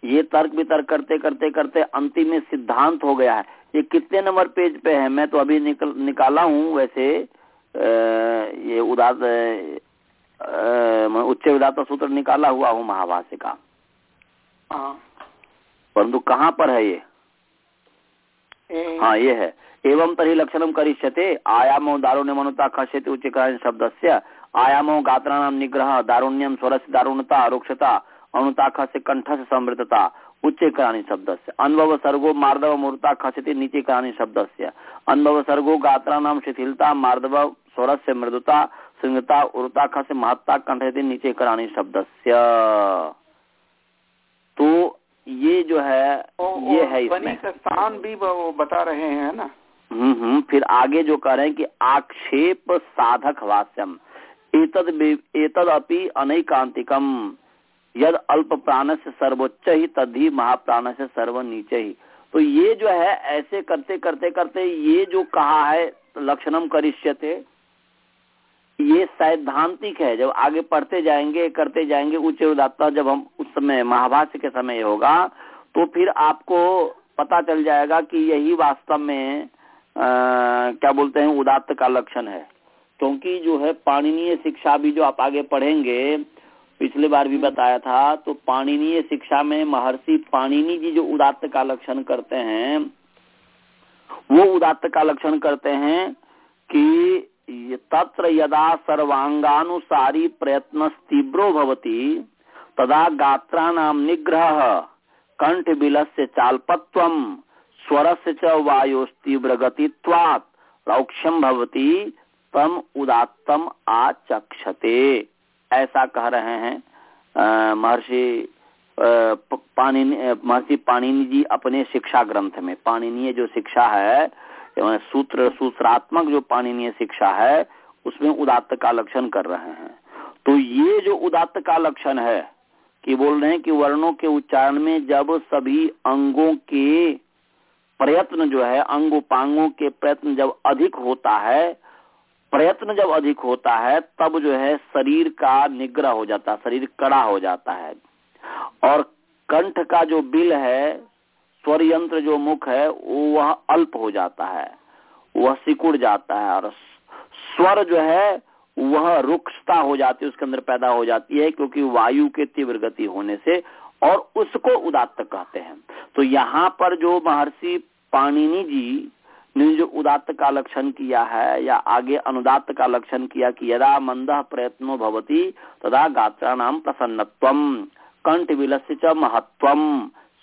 Speaker 1: ये तर्क वितर्क करते करते करते अंतिम में सिद्धांत हो गया है। ये कितने नंबर पेज पे है? मैं तो अभी निकल निकाला हूँ वैसे आ, ये उदात उच्च उदात सूत्र निकाला हुआ हूँ महाभाष्य का। हाँ। परंतु कहाँ पर है ये? हाँ ये है। एवं तरी लक्षण करिष्यते आयामो दारुण्य मनुता खस्यते उच्च शब्द से आयामो गात्राणाम निग्रह दारुण्यम स्वरस दारुणता रुक्षता अनुताखा से कंठ से समृद्धता उच्च करानी शब्द से अनुभव सर्गो मार्दव मूर्ता खसती नीचे करानी शब्द से अनुभव सर्गो गात्रा नाम शिथिलता मार्दव स्वर से मृदुता श्रृंगता उर्ताखा से महत्ता कंठ नीचे करानी शब्द से तो ये जो है ओ, ये है इसमें।
Speaker 2: स्थान भी वो बता रहे हैं ना?
Speaker 1: हम्म हम्म फिर आगे जो कह रहे हैं कि आक्षेप साधक वास्यम। एतद एतद अपि अनैकांतिकम। यद अल्प प्राण से सर्वोच्च ही तद ही महाप्राण से सर्व नीचे ही। तो ये जो है ऐसे करते करते करते ये जो कहा है लक्षणम करिष्यते ये सैद्धांतिक है। जब आगे पढ़ते जाएँगे करते जाएँगे उच्च उदात्ता जब हम उस समय महाभाष्य के समय होगा तो फिर आपको पता चल जाएगा कि यही वास्तव में आ, क्या बोलते हैं उदात्त का लक्षण है। क्योंकि जो है पाणनीय शिक्षा भी जो आप आगे पढ़ेंगे पिछले बार भी बताया था तो पाणिनीय शिक्षा में महर्षि पाणिनी जी जो उदात्त का लक्षण करते हैं, वो उदात्त का लक्षण करते हैं कि तत्र यदा सर्वांगानुसारी प्रयत्न तीव्रो भवती, तदा गात्राणाम निग्रह कंठ बिल से चालपत्व स्वर से च वायुस्तीव्र गतित्वात् लौक्ष्यम भवती, तम उदात्तम आचक्षते। ऐसा कह रहे हैं महर्षि पाणिनि महर्षि पाणिनि जी अपने शिक्षा ग्रंथ में। पाणिनीय जो शिक्षा है सूत्र, सूत्रात्मक जो पाणिनीय शिक्षा है, उसमें उदात्त का लक्षण कर रहे हैं। तो ये जो उदात्त का लक्षण है, कि बोल रहे हैं कि वर्णों के उच्चारण में जब सभी अंगों के प्रयत्न जो है, अंग उपांगों के प्रयत्न जब अधिक होता है प्रयत्न जब अधिक होता है, तब जो है शरीर का निग्रह हो जाता है, शरीर कड़ा हो जाता है। और कंठ का जो बिल है स्वर यंत्र जो मुख है वह अल्प हो जाता है, वह सिकुड़ जाता है, और स्वर जो है, वह रुक्षता हो जाती है, उसके अंदर पैदा हो जाती है, क्योंकि वायु के तीव्र गति होने से, और उसको उदात्त कहते हैं। तो यहाँ पर जो महर्षि पाणिनि जी ने जो उदात्त का लक्षण किया है या आगे अनुदात्त का लक्षण किया कि यदा मंद प्रयत्नो भवती, तदा गात्रा नाम प्रसन्नत्व कंठ विलस्य च महत्व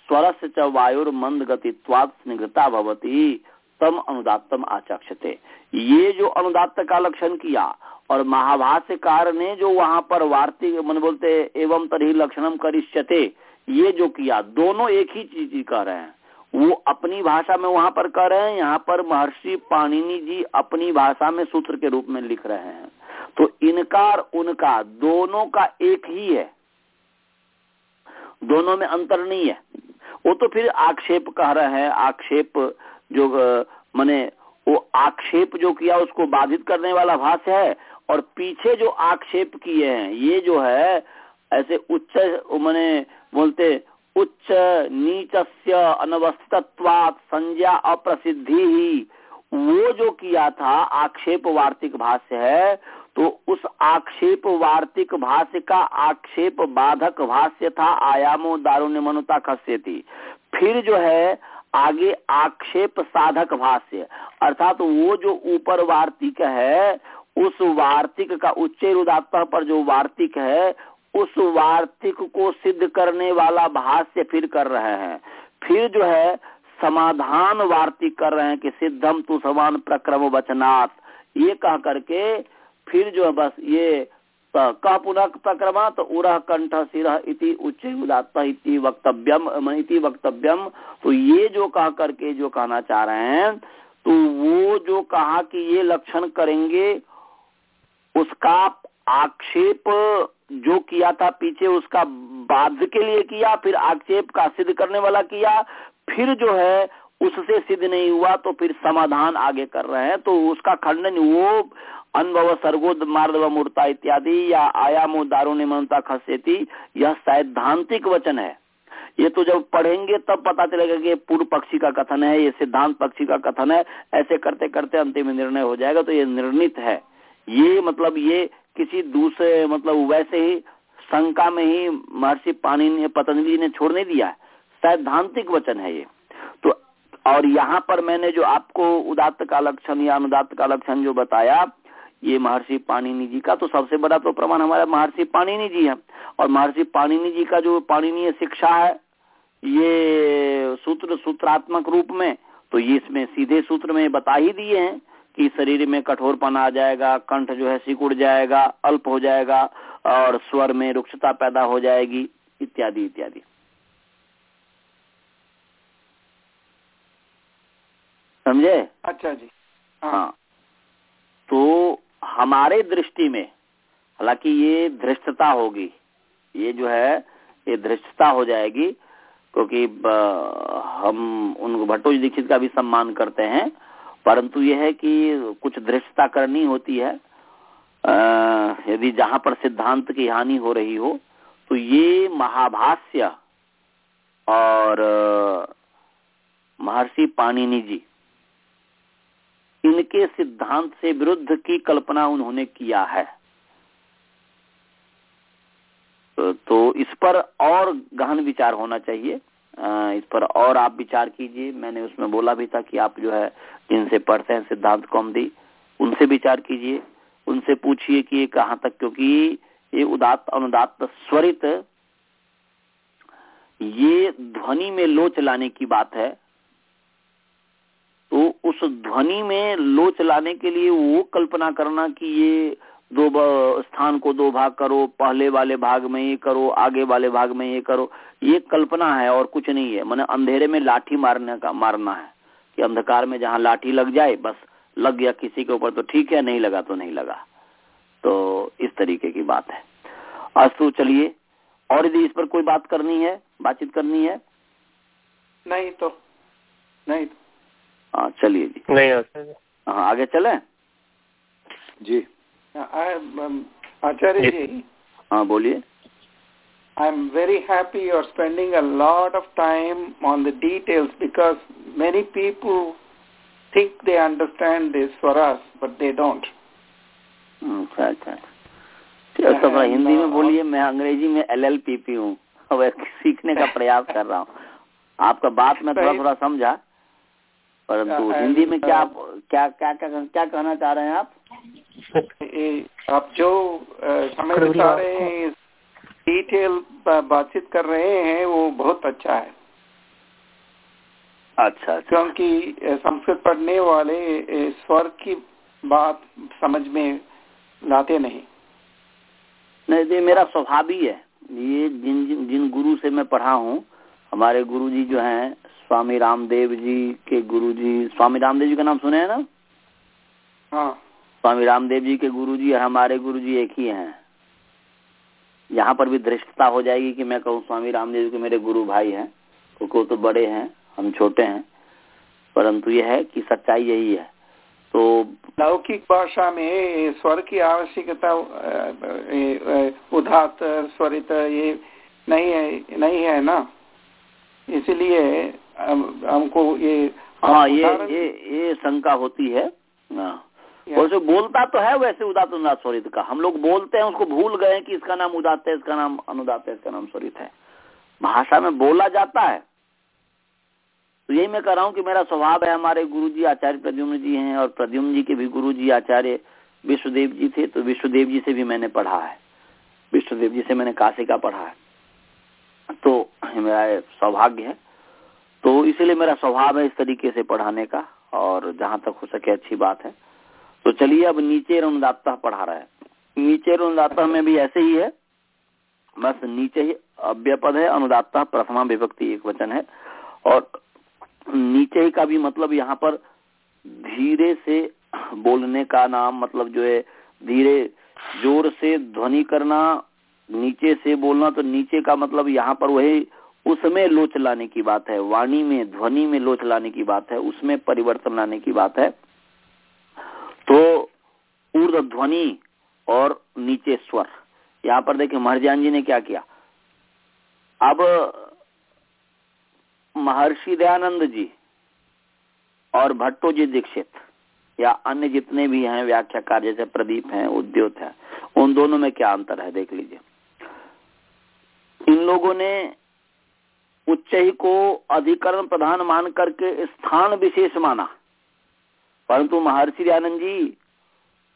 Speaker 1: स्वर से च वायुर्मंद गतित्वाद स्निग्धता भवती। तम अनुदात्तम आचक्षते। ये जो अनुदात्त का लक्षण किया और महाभाष्यकार ने जो वहाँ पर वार्तिक मन बोलते एवं तरही लक्षणम करिष्यते, ये जो किया, दोनों एक ही चीज़ कह रहे हैं। वो अपनी भाषा में वहाँ पर कह रहे हैं, यहाँ पर महर्षि पाणिनि जी अपनी भाषा में सूत्र के रूप में लिख रहे हैं। तो इनका और उनका, दोनों का एक ही है। दोनों में अंतर नहीं है। वो तो फिर आक्षेप कह रहे हैं, आक्षेप जो मैने वो आक्षेप जो किया उसको बाधित करने वाला भाष्य है, और पीछे जो आक्षेप किए हैं, ये जो है, ऐसे उच्च मैंने बोलते उच्च नीच अनवस्थित्वात संज्ञा अप्रसिद्धि। ही वो जो किया था आक्षेप वार्तिक भाष्य है तो उस आक्षेप वार्तिक भाष्य का आक्षेप बाधक भाष्य था, आयामो दारुण्य मनुता खस्य थी फिर जो है, आगे आक्षेप साधक भाष्य। अर्थात तो वो जो ऊपर वार्तिक है, उस वार्तिक का उच्च रुदात्ता पर जो वार्तिक है उस वार्तिक को सिद्ध करने वाला भाष्य फिर कर रहे हैं। फिर जो है, समाधान वार्तिक कर रहे हैं कि सिद्धम तु समान प्रक्रम वचनात्। ये कह करके फिर जो है बस ये कह पुनः प्रक्रमा तो उरह कंठ सिर इति उच्च उदात्त इति वक्तव्यम इति वक्तव्यम। तो ये जो कह करके जो कहना चाह रहे हैं तो वो जो कहा कि ये लक्षण करेंगे, उसका आक्षेप जो किया था, पीछे उसका बाध्य के लिए किया, फिर आक्षेप का सिद्ध करने वाला किया, फिर जो है, उससे सिद्ध नहीं हुआ तो फिर समाधान आगे कर रहे हैं। तो उसका खंडन वो अनुभव सर्गोद मार्दव मूर्ता इत्यादि या आयामो दारो निमनता खसेती यह सैद्धांतिक वचन है। ये तो जब पढ़ेंगे, तब पता चलेगा कि पूर्व पक्षी का कथन है, ये सिद्धांत पक्षी का कथन है, ऐसे करते करते अंतिम निर्णय हो जाएगा तो ये निर्णित है। ये मतलब ये किसी दूसरे मतलब वैसे ही शंका में ही महर्षि पानी ने पतंजलि ने छोड़ नहीं दिया सैद्धांतिक वचन है ये। तो और यहाँ पर मैंने जो आपको उदात्त का लक्षण या अनुदात्त का लक्षण जो बताया, ये महर्षि पाणिनि जी का तो सबसे बड़ा तो प्रमाण हमारा महर्षि पाणिनि जी है। और महर्षि पाणिनि जी का जो पाणिनीय शिक्षा है, ये सूत्र, सूत्रात्मक रूप में तो ये इसमें सीधे सूत्र में बता ही दिए हैं। कि शरीर में कठोरपन आ जाएगा कंठ जो है सिकुड़ जाएगा अल्प हो जाएगा और स्वर में रुक्षता पैदा हो जाएगी इत्यादि इत्यादि। समझे?
Speaker 2: अच्छा जी।
Speaker 1: हाँ, हाँ। तो हमारे दृष्टि में हालाँकि ये धृष्टता होगी ये जो है ये धृष्टता हो जाएगी क्योंकि हम उन भट्टो दीक्षित का भी सम्मान करते हैं परंतु यह है कि कुछ दृष्टता करनी होती है यदि जहाँ पर सिद्धांत की हानि हो रही हो तो ये महाभाष्य और महर्षि पाणिनि जी, इनके सिद्धांत से विरुद्ध की कल्पना उन्होंने किया है। तो इस पर और गहन विचार होना चाहिए। इस पर और आप विचार कीजिए। मैंने उसमें बोला भी था कि आप जो है, जिनसे पढ़ते हैं, सिद्धांत कौमदी उनसे विचार कीजिए। उनसे पूछिए कि ये कहाँ तक, क्योंकि ये उदात्त, अनुदात्त, स्वरित, ये ध्वनि में लोच लाने की बात है। तो उस ध्वनि में लोच लाने के लिए वो कल्पना करना कि ये दो स्थान को दो भाग करो पहले वाले भाग में ये करो आगे वाले भाग में ये करो ये कल्पना है और कुछ नहीं है। मैंने अंधेरे में लाठी मारने का मारना है कि अंधकार में जहाँ लाठी लग जाए बस लग गया किसी के ऊपर तो ठीक है नहीं लगा तो नहीं लगा। तो इस तरीके की बात है। अस्तु चलिए और यदि इस पर कोई बात करनी है बातचीत करनी है?
Speaker 2: नहीं तो नहीं तो।
Speaker 1: हाँ चलिए जी।
Speaker 5: नहीं
Speaker 1: हाँ आगे चले?
Speaker 3: जी।
Speaker 1: हाँ, बोलिए।
Speaker 2: I am very happy you're spending a lot of time on the details because many people think they understand this for us but they don't
Speaker 1: अच्छा हिंदी में बोलिए मैं अंग्रेज़ी में एल एल पी पी हूँ। सीखने का प्रयास कर रहा हूँ। आपका बात मैं थोड़ा थोड़ा समझा परंतु हिंदी में क्या क्या क्या क्या कहना चाह रहे हैं आप?
Speaker 2: आप जो समय बता रहे हैं डिटेल बातचीत कर रहे हैं वो बहुत अच्छा है।
Speaker 1: अच्छा, अच्छा।
Speaker 2: क्योंकि संस्कृत पढ़ने वाले स्वर की बात समझ में लाते नहीं।
Speaker 1: नहीं ये मेरा स्वभाव ही है। ये जिन जिन जिन गुरु से मैं पढ़ा हूँ हमारे गुरु जी जो हैं स्वामी रामदेव जी के गुरु जी स्वामी रामदेव जी का नाम सुने हैं ना?
Speaker 2: हाँ।
Speaker 1: स्वामी रामदेव जी के गुरु जी हमारे गुरु जी एक ही हैं। यहाँ पर भी दृष्टता हो जाएगी कि मैं कहूँ स्वामी रामदेव जी के मेरे गुरु भाई हैं। क्योंकि वो तो बड़े हैं हम छोटे हैं। परंतु यह है कि सच्चाई यही है। तो
Speaker 2: लौकिक भाषा में स्वर की आवश्यकता उदात स्वरित ये नहीं है नहीं है ना? इसलिए हमको ये
Speaker 1: हाँ ये ये ये शंका होती है। हाँ। वैसे बोलता तो है वैसे उदात अनुदात स्वरित का। हम लोग बोलते हैं उसको भूल गए कि इसका नाम उदात है इसका नाम अनुदात है इसका नाम स्वरित है। भाषा में बोला जाता है। तो यही मैं कह रहा हूँ कि मेरा स्वभाव है हमारे गुरु जी आचार्य प्रद्युम्न जी हैं और प्रद्युम्न जी के भी गुरु जी आचार्य विश्वदेव जी थे तो विश्वदेव जी से भी मैंने पढ़ा है। विश्वदेव जी से मैंने काशी का पढ़ा है। तो मेरा सौभाग्य है। तो इसीलिए मेरा स्वभाव है इस तरीके से पढ़ाने का और जहाँ तक हो सके अच्छी बात है। तो चलिए अब नीचे रुणदाता पढ़ा रहा है। नीचे रुणदाता में भी ऐसे ही है। बस नीचे ही अव्यपद है, अनुदाता, प्रथमा विभक्ति एक वचन है। और नीचे ही का भी मतलब यहाँ पर धीरे से बोलने का नाम मतलब जो है, धीरे ज़ोर से ध्वनि करना, नीचे से बोलना तो नीचे का मतलब यहाँ पर वही उसमें लोच लाने की बात है, वाणी में, ध्वनि में लोच लाने की बात है, उसमें परिवर्तन लाने की बात है। तो ऊर्ध ध्वनि और नीचे स्वर। यहाँ पर देखिए महर्जान जी ने क्या किया? अब महर्षि दयानंद जी और भट्टो जी दीक्षित, या अन्य जितने भी हैं व्याख्याकार जैसे प्रदीप हैं, उद्योत है, उन दोनों में क्या अंतर है, देख लीजिए। इन लोगों ने उच्च को अधिकरण प्रधान मान करके स्थान विशेष माना। परंतु महर्षि दयानंद जी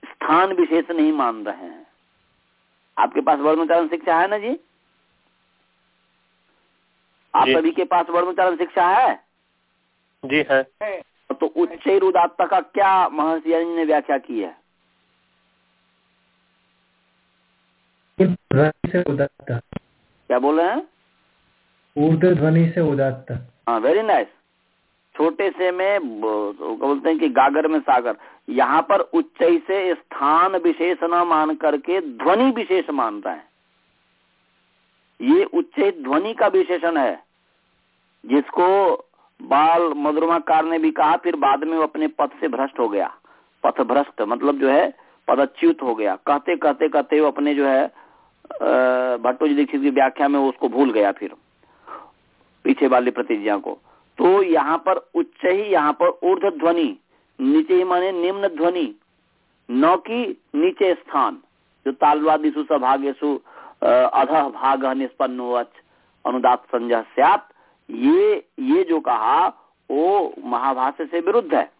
Speaker 1: स्थान विशेष नहीं मान रहे हैं। आपके पास वर्णोच्चारण शिक्षा है ना जी? आप सभी के पास वर्णोच्चारण शिक्षा है?
Speaker 5: जी है।
Speaker 1: तो उच्च रुदात्ता का क्या महर्षि दयानंद ने व्याख्या की है? क्या बोल रहे हैं?
Speaker 6: ऊर्ध ध्वनि से उदात्त।
Speaker 1: हाँ वेरी नाइस छोटे से में बोलते हैं कि गागर में सागर। यहाँ पर उच्च से स्थान विशेष न मान करके ध्वनि विशेष मान रहे हैं। ये उच्च ध्वनि का विशेषण है। जिसको बाल मधुरमाकार ने भी कहा, फिर बाद में वो अपने पथ से भ्रष्ट हो गया। पथ भ्रष्ट मतलब जो है, पदच्युत हो गया। कहते कहते कहते वो अपने जो है भट्टो जी दीक्षित की व्याख्या में उसको भूल गया फिर। पीछे वाली प्रतिज्ञा को। तो यहाँ पर उच्च ही यहाँ पर ऊर्ध ध्वनि नीचे ही माने निम्न ध्वनि न की नीचे स्थान, जो तालवादिशु सभागेशु अध भाग निष्पन्न अनुदात संजय सत ये ये जो कहा, वो महाभाष्य से विरुद्ध है।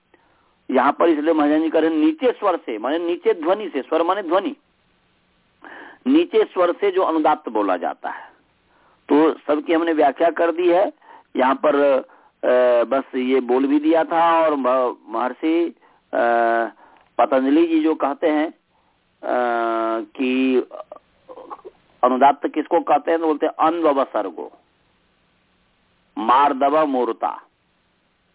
Speaker 1: यहाँ पर इसलिए महाजन जी करें नीचे स्वर से, माने नीचे ध्वनि से, स्वर माने ध्वनि। नीचे स्वर से जो अनुदात बोला जाता है। तो सबकी हमने व्याख्या कर दी है, यहाँ पर बस ये बोल भी दिया था और महर्षि पतंजलि जी जो कहते हैं कि अनुदात किसको कहते हैं? तो बोलते हैं अनवसर्गो मारदव मूर्ता।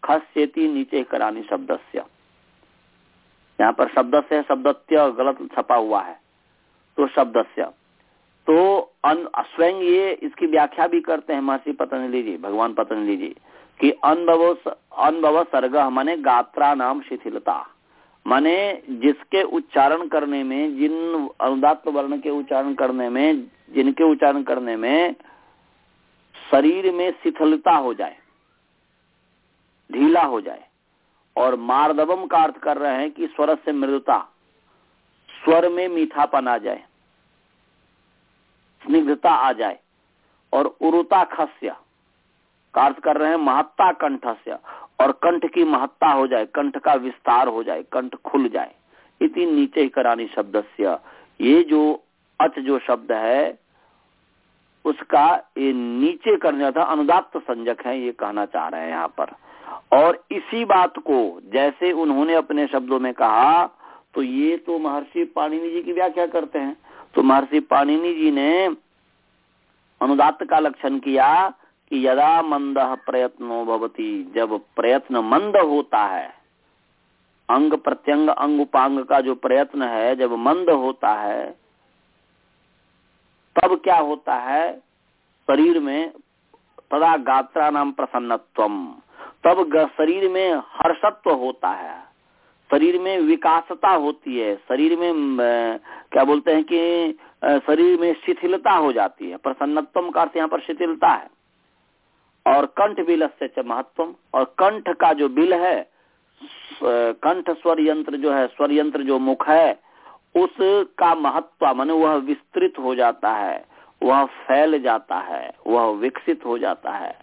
Speaker 1: खस्यति नीचे करानी शब्द से यहाँ पर शब्द से शब्दत्य गलत छपा हुआ है। तो शब्द से तो स्वयं ये इसकी व्याख्या भी करते हैं महर्षि पतंजलि जी, भगवान पतंजलि जी। कि अनुभव सर्ग माने गात्रा नाम शिथिलता। माने जिसके उच्चारण करने में, जिन अनुदात वर्ण के उच्चारण करने में, जिनके उच्चारण करने में शरीर में शिथिलता हो जाए, ढीला हो जाए, और मारदबम का अर्थ कर रहे हैं कि स्वर से मृदुता, स्वर में मीठापन आ जाए, स्निग्धता आ जाए, और उरुता खस्य का अर्थ कर रहे हैं महत्ता कंठस्य और कंठ की महत्ता हो जाए, कंठ का विस्तार हो जाए, कंठ खुल जाए। इतनी नीचे करानी शब्द ये जो अच जो शब्द है, उसका ये नीचे करने था अनुदात्त संजक है, ये कहना चाह रहे हैं यहाँ पर। और इसी बात को जैसे उन्होंने अपने शब्दों में कहा तो ये तो महर्षि पाणिनि जी की व्याख्या करते हैं। तो महर्षि पाणिनि जी ने अनुदात्त का लक्षण किया कि यदा मंद प्रयत्नो भवती, जब प्रयत्न मंद होता है, अंग प्रत्यंग, अंग उपांग का जो प्रयत्न है, जब मंद होता है, तब क्या होता है? शरीर में तदा गात्रा नाम प्रसन्नत्वम। तब शरीर में हर्षत्व होता है। शरीर में विकासता होती है। शरीर में क्या बोलते हैं कि शरीर में शिथिलता हो जाती है। प्रसन्नत्व का अर्थ यहाँ पर शिथिलता है। और कंठ बिल से महत्वम। और कंठ का जो बिल है कंठ स्वर यंत्र जो है स्वर यंत्र जो मुख है उसका महत्व मान वह विस्तृत हो जाता है, वह फैल जाता है, वह विकसित हो जाता है।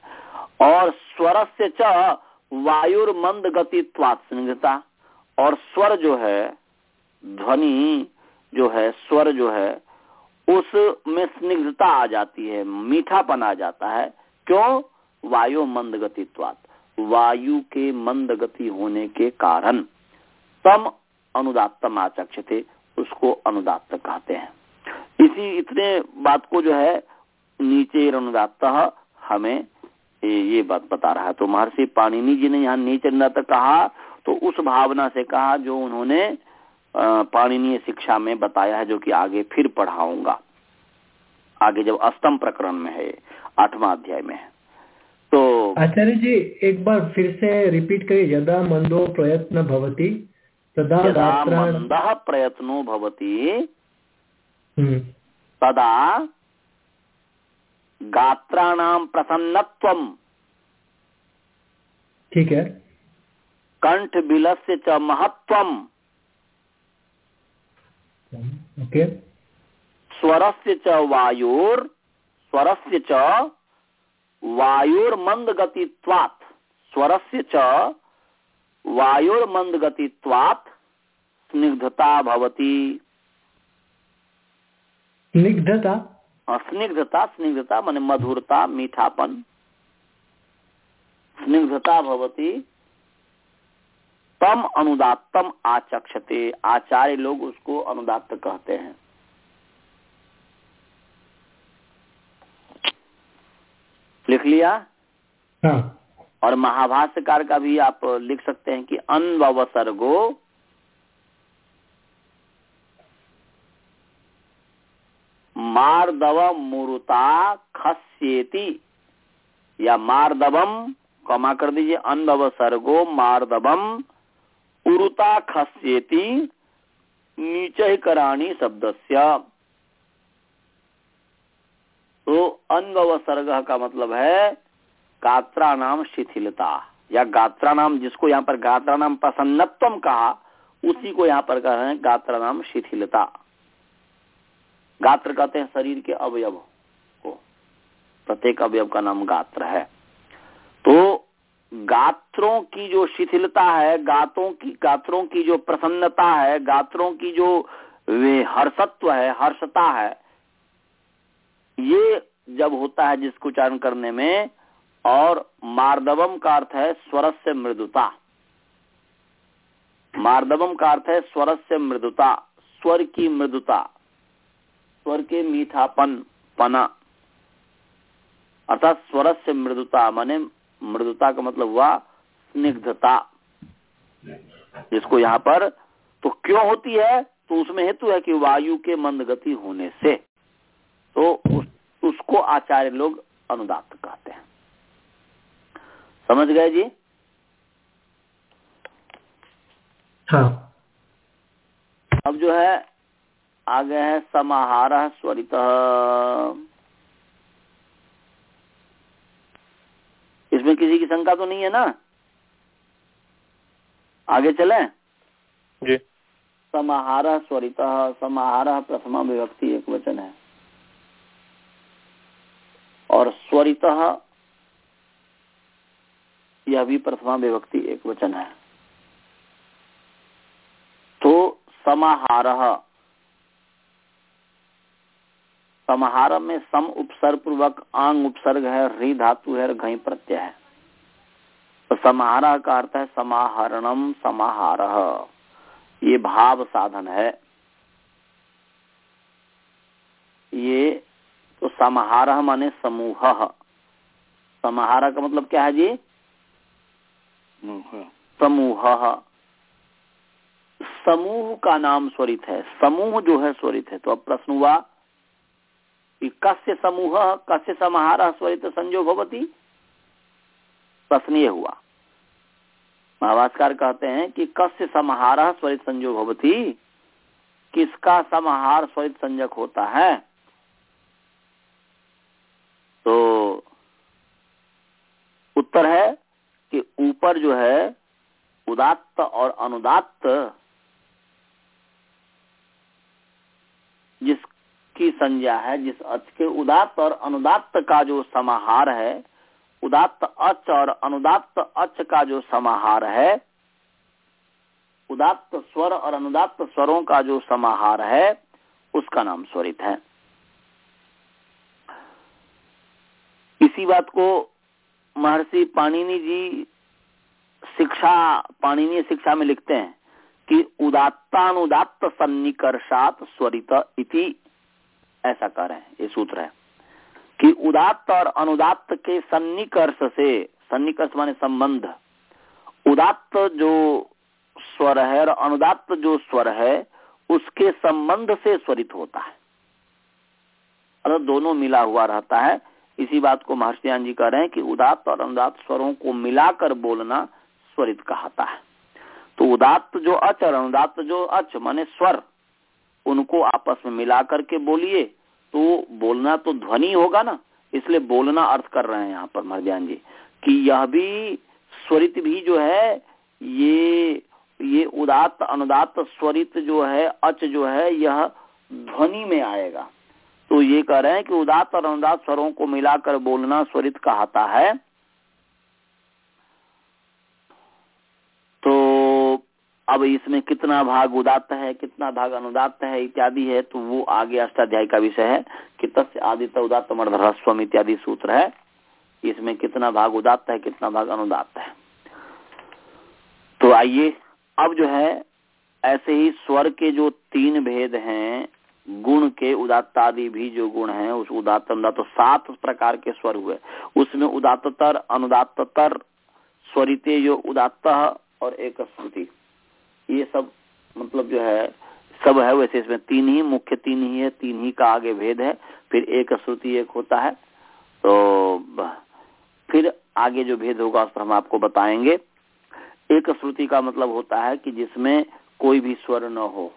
Speaker 1: और स्वर से च वायुर्मंद गति स्निग्धता और स्वर जो है, ध्वनि जो है, स्वर जो है उसमें स्निग्धता आ जाती है, मीठापन आ जाता है। क्यों? वायु मंद गतित्वात वायु के मंद गति होने के कारण तम अनुदात्तम आचक्ष थे उसको अनुदात्त कहते हैं। इसी इतने बात को जो है, नीचे अनुदात्त हमें ये बात बता रहा है। तो महर्षि पाणिनि जी ने यहाँ नीचे अनुदात कहा तो उस भावना से कहा जो उन्होंने पाणिनीय शिक्षा में बताया है जो कि आगे फिर पढ़ाऊँगा। आगे जब अष्टम प्रकरण में है, आठवां अध्याय में है। तो
Speaker 6: आचार्य जी एक बार फिर से रिपीट करिए यदा मंदो प्रयत्न भवती
Speaker 1: तदा मंद प्रयत्नो भवती
Speaker 6: हम्म।
Speaker 1: तदा गात्राणाम प्रसन्नत्वम।
Speaker 6: ठीक है।
Speaker 1: कंठ बिलस्य च महत्वम
Speaker 6: ओके।
Speaker 1: स्वरस्य च वायुर स्वरस्य च वायुर्मंद गतित्वात् स्वरस्य च वायुर्मंद गतित्वात् स्निग्धता भवती।
Speaker 6: स्निग्धता?
Speaker 1: स्निग्धता स्निग्धता मान मधुरता मीठापन। स्निग्धता भवती। तम अनुदात्तम आचक्षते। आचार्य लोग उसको अनुदात्त कहते हैं। लिख लिया।
Speaker 6: हाँ।
Speaker 1: और महाभाष्यकार का भी आप लिख सकते हैं कि अनवसर्गो मारदव मुरुता खस्येति। या मारदवम कमा कर दीजिए अनवसर्गो मारदवम उरुता खस्येति नीचे कराणी शब्द तो अनवसर्ग का मतलब है गात्रा नाम शिथिलता। या गात्रा नाम जिसको यहाँ पर गात्रा नाम प्रसन्नत्व कहा, उसी को यहाँ पर कह रहे हैं गात्रा नाम शिथिलता। गात्र कहते हैं शरीर के अवयव को। प्रत्येक अवयव का नाम गात्र है। तो गात्रों की जो शिथिलता है, गातों की, गात्रों की जो प्रसन्नता है, गात्रों की जो हर्षत्व है, हर्षता है ये जब होता है जिसको उच्चारण करने में और मार्दवम का अर्थ है स्वर से मृदुता। मार्दवम का अर्थ है स्वर से मृदुता स्वर की मृदुता। स्वर के मीठापन पना। अर्थात स्वर से मृदुता माने मृदुता का मतलब हुआ स्निग्धता। जिसको यहाँ पर तो क्यों होती है? तो उसमें हेतु है कि वायु के मंद गति होने से। तो उस, उसको आचार्य लोग अनुदात कहते हैं। समझ गए जी?
Speaker 6: हाँ।
Speaker 1: अब जो है आगे है समाहार स्वरित। इसमें किसी की शंका तो नहीं है ना? आगे चले?
Speaker 5: जी।
Speaker 1: समाहार स्वरित समाहार प्रथमा विभक्ति एक वचन है। और स्वरित, यह भी प्रथमा विभक्ति एक वचन है। तो समाहार समाहार में सम उपसर्ग पूर्वक आंग उपसर्ग है री धातु है घई प्रत्यय है। तो समाहार का अर्थ है समाहरणम समाहार। ये भाव साधन है। ये तो समाहार माने समूह। समाहार का मतलब क्या है जी? समूह। समूह। का नाम स्वरित है। समूह जो है स्वरित है। तो अब प्रश्न हुआ कि कस्य समूह कस्य समाहार स्वरित संजो भवती? प्रश्न ये हुआ। महाभास्कर कहते हैं कि कस्य समाहार स्वरित संजो भवती? किसका समाहार स्वरित संजक होता है? तो उत्तर है कि ऊपर जो है, उदात्त और अनुदात्त, जिसकी संज्ञा है, जिस अच के उदात्त और अनुदात्त का जो समाहार है, उदात्त अच और अनुदात्त अच का जो समाहार है, उदात्त स्वर और अनुदात्त स्वरों का जो समाहार है, उसका नाम स्वरित है। इसी बात को महर्षि पाणिनि जी शिक्षा पाणिनीय शिक्षा में लिखते हैं कि उदात्तानुदात्त सन्निकर्षात स्वरित इति ऐसा कह रहे हैं, ये सूत्र है। कि उदात्त और अनुदात्त के सन्निकर्ष से, सन्निकर्ष माने संबंध, उदात्त जो स्वर है और अनुदात्त जो स्वर है, उसके संबंध से स्वरित होता है। अगर दोनों मिला हुआ रहता है। इसी बात को महर्षियान जी कह रहे हैं कि उदात्त और अनुदात स्वरों को मिलाकर बोलना स्वरित कहता है। तो उदात्त जो अच और अनुदात्त जो अच, माने स्वर, उनको आपस में मिला करके बोलिए तो बोलना तो ध्वनि होगा ना, इसलिए बोलना अर्थ कर रहे हैं यहाँ पर मरजान जी, कि यह भी स्वरित भी जो है, ये ये उदात्त, अनुदात्त, स्वरित जो है, अच जो है, यह ध्वनि में आएगा। तो ये कह रहे हैं कि उदात और अनुदात स्वरों को मिलाकर बोलना स्वरित कहता है। तो अब इसमें कितना भाग उदात है, कितना भाग अनुदात है इत्यादि है तो वो आगे अष्टाध्याय का विषय है। कि तस्य आदित्य उदात्त मर्धस्वम इत्यादि सूत्र है। इसमें कितना भाग उदात्त है, कितना भाग अनुदात है। तो आइए, अब जो है, ऐसे ही स्वर के जो तीन भेद हैं गुण के उदात्त आदि भी जो गुण है, उस उदात्त अनुदात तो सात प्रकार के स्वर हुए। उसमें उदात्तर अनुदात्तर स्वरित जो उदात्त और एक श्रुति ये सब मतलब जो है, सब है वैसे इसमें तीन ही, मुख्य तीन ही है, तीन ही का आगे भेद है, फिर एक श्रुति एक होता है। तो फिर आगे जो भेद होगा उस पर हम आपको बताएँगे। एक श्रुति का मतलब होता है कि जिसमें कोई भी स्वर न हो।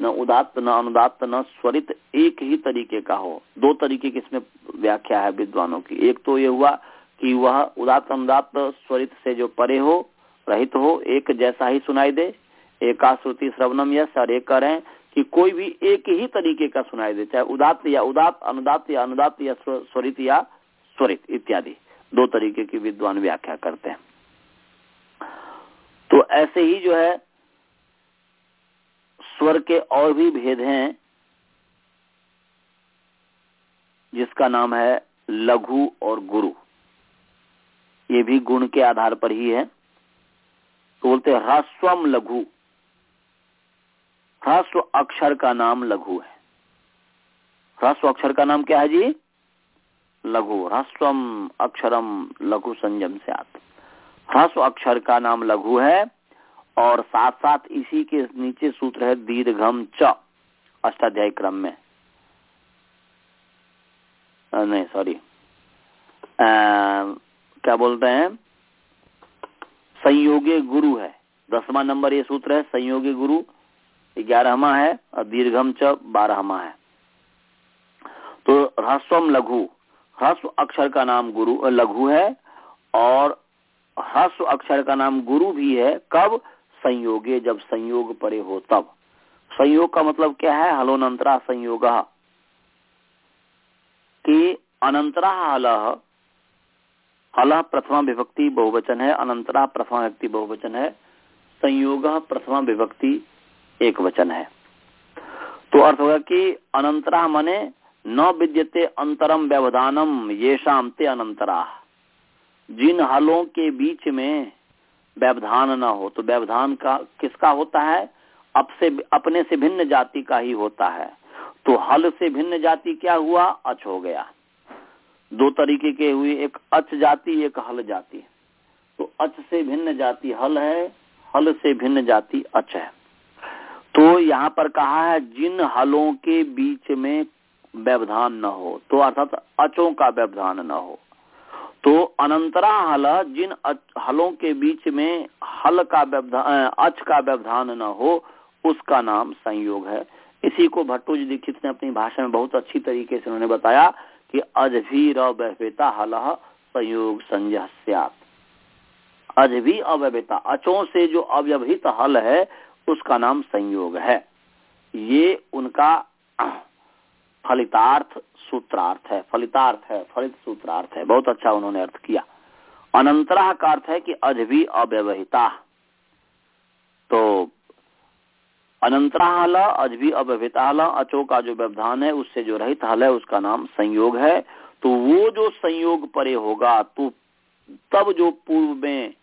Speaker 1: न उदात्त, न अनुदात्त, न स्वरित, एक ही तरीके का हो। दो तरीके की इसमें व्याख्या है विद्वानों की। एक तो ये हुआ कि वह उदात्त, अनुदात्त, स्वरित से जो परे हो, रहित हो, एक जैसा ही सुनाई दे। एका श्रुति श्रवणम यश और एक करें कि कोई भी एक ही तरीके का सुनाई दे, चाहे उदात्त या उदात्त, अनुदात्त या अनुदात्त या स्वरित या स्वरित, इत्यादि। दो तरीके की विद्वान व्याख्या करते हैं। तो ऐसे ही जो है स्वर के और भी भेद हैं, जिसका नाम है लघु और गुरु। ये भी गुण के आधार पर ही है। तो बोलते ह्रस्वम लघु। ह्रस्व अक्षर का नाम लघु है। ह्रस्व अक्षर का नाम क्या है जी? लघु। ह्रस्वम अक्षरम लघु संयम से आते। ह्रस्व अक्षर का नाम लघु है। और साथ साथ इसी के नीचे सूत्र है दीर्घम च अष्टाध्याय क्रम में। आ, नहीं सॉरी क्या बोलते हैं? संयोगी गुरु है। दसवां नंबर ये सूत्र है संयोगी गुरु। ग्यारहवा है और दीर्घम च बारहवा है। तो ह्रस्वम लघु। ह्रस्व अक्षर का नाम गुरु लघु है और ह्रस्व अक्षर का नाम गुरु भी है। कब? संयोगे जब संयोग परे हो तब। संयोग का मतलब क्या है? हलोनंतरा संयोग। कि अनंतरा हल हल प्रथमा विभक्ति बहुवचन है, अनंतरा प्रथमा व्यक्ति बहुवचन है, संयोग प्रथमा विभक्ति एक वचन है। तो अर्थ होगा कि अनंतरा मने न विद्यते अंतरम व्यवधानम ये शाम ते अनंतरा। जिन हलों के बीच में व्यवधान न हो तो व्यवधान का, किसका होता है? अब से, अपने से भिन्न जाति का ही होता है। तो हल से भिन्न जाति क्या हुआ? अच हो गया। दो तरीके के हुए एक अच जाति, एक हल जाति। तो अच से भिन्न जाति हल है, हल से भिन्न जाति अच है। तो यहाँ पर कहा है, जिन हलों के बीच में व्यवधान न हो तो अर्थात अचों का व्यवधान न हो। तो अनंतरा हल जिन हलों के बीच में हल का व्यवधान अच का व्यवधान न हो, उसका नाम संयोग है। इसी को भट्टोजी दीक्षित ने अपनी भाषा में बहुत अच्छी तरीके से उन्होंने बताया कि अजभीर अव्यवता हल संयोग संजय अजभी अव्यवता अचों से जो अव्यवहित हल है, उसका नाम संयोग है। ये उनका फलितार्थ सूत्रार्थ है, फलितार्थ है, फलित सूत्रार्थ है। बहुत अच्छा उन्होंने अर्थ किया। अनंतरा का अर्थ है कि अजभी अव्यवहिता। तो अनंतरा हल अजभी अव्यवहिता हल अचो का जो व्यवधान है, उससे जो रहित हल है, उसका नाम संयोग है। तो वो जो संयोग परे होगा तो तब जो पूर्व में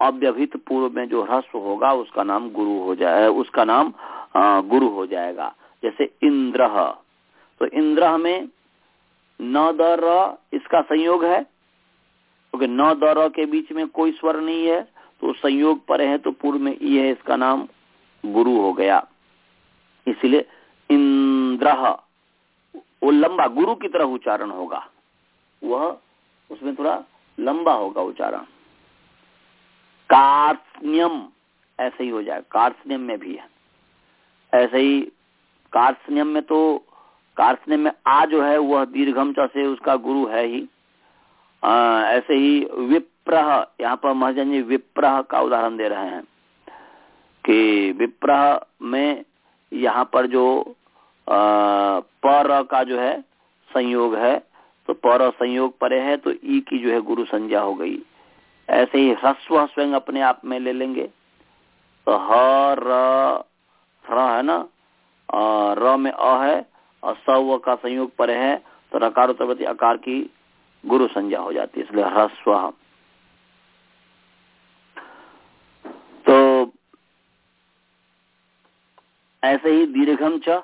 Speaker 1: अव्यवहित, पूर्व में जो ह्रस्व होगा, उसका नाम गुरु हो जाए, उसका नाम गुरु हो जाएगा। जैसे इंद्र। तो इंद्र में न दर इसका संयोग है। क्योंकि न दर के बीच में कोई स्वर नहीं है तो संयोग पर है तो पूर्व में ई है, इसका नाम गुरु हो गया। इसलिए इंद्र, वो लंबा, गुरु की तरह उच्चारण होगा। वह, उसमें थोड़ा लंबा होगा उच्चारण। कार्स्यम ऐसे ही हो जाए। कार्स्यम में भी है। ऐसे ही कार्स्यम में तो कार्स्यम में आ जो है वह दीर्घम से उसका गुरु है ही। आ, ऐसे ही विप्रह यहाँ पर महाजन जी विप्रह का उदाहरण दे रहे हैं कि विप्रह में यहाँ पर जो पर का जो है संयोग है तो पर संयोग परे है तो ई की जो है गुरु संज्ञा हो गई। ऐसे ही ह्रस्व स्वयं अपने आप में ले लेंगे। तो ह है ना? र में अ है और स का संयोग पर है तो रकार अकार की गुरु संज्ञा हो जाती है, इसलिए ह्रस्व तो ऐसे ही दीर्घम च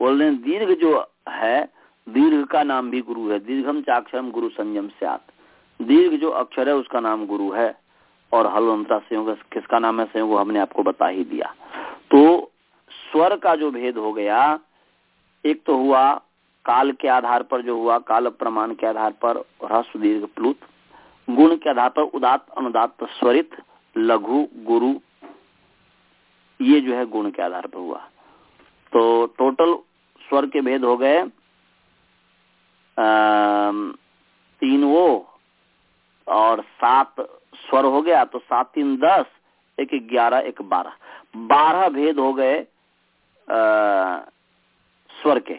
Speaker 1: बोल रहे दीर्घ जो है, दीर्घ का नाम भी गुरु है, दीर्घम चाक्षरम गुरु संयम से दीर्घ जो अक्षर है, उसका नाम गुरु है, और हलवंतरा संयोग किसका नाम है संयोग हमने आपको बता ही दिया। तो स्वर का जो भेद हो गया एक तो हुआ काल के आधार पर जो हुआ, काल प्रमाण के आधार पर ह्रस्व दीर्घ प्लुत, गुण के आधार पर उदात अनुदात स्वरित, लघु, गुरु, ये जो है गुण के आधार पर हुआ। तो टोटल स्वर के भेद हो गए तीन वो और सात स्वर हो गया तो सात तीन दस, एक ग्यारह, एक बारह। बारह भेद हो गए स्वर के।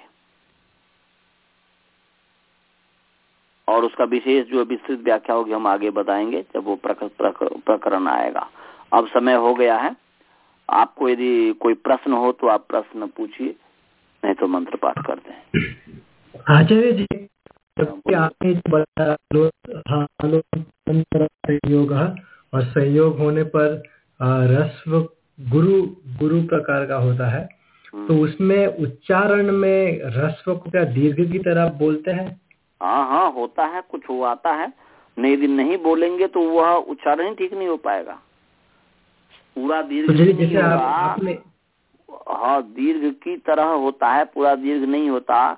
Speaker 1: और उसका विशेष जो विस्तृत व्याख्या होगी हम आगे बताएँगे जब वो प्रकरण आएगा। अब समय हो गया है। आपको यदि कोई प्रश्न हो तो आप प्रश्न पूछिए नहीं तो मंत्र पाठ करते हैं।
Speaker 6: आचार्य जी आपने संयोग और संयोग होने पर रस्व गुरु गुरु प्रकार का होता है। तो हम्म। उसमें उच्चारण में रस्व को क्या दीर्घ की तरह बोलते हैं?
Speaker 1: हाँ हाँ होता है कुछ वो आता है। नहीं दिन नहीं बोलेंगे तो वह उच्चारण ही ठीक नहीं हो पाएगा। पूरा दीर्घ तो जैसे आप, आपने हाँ दीर्घ की तरह होता है पूरा दीर्घ नहीं होता।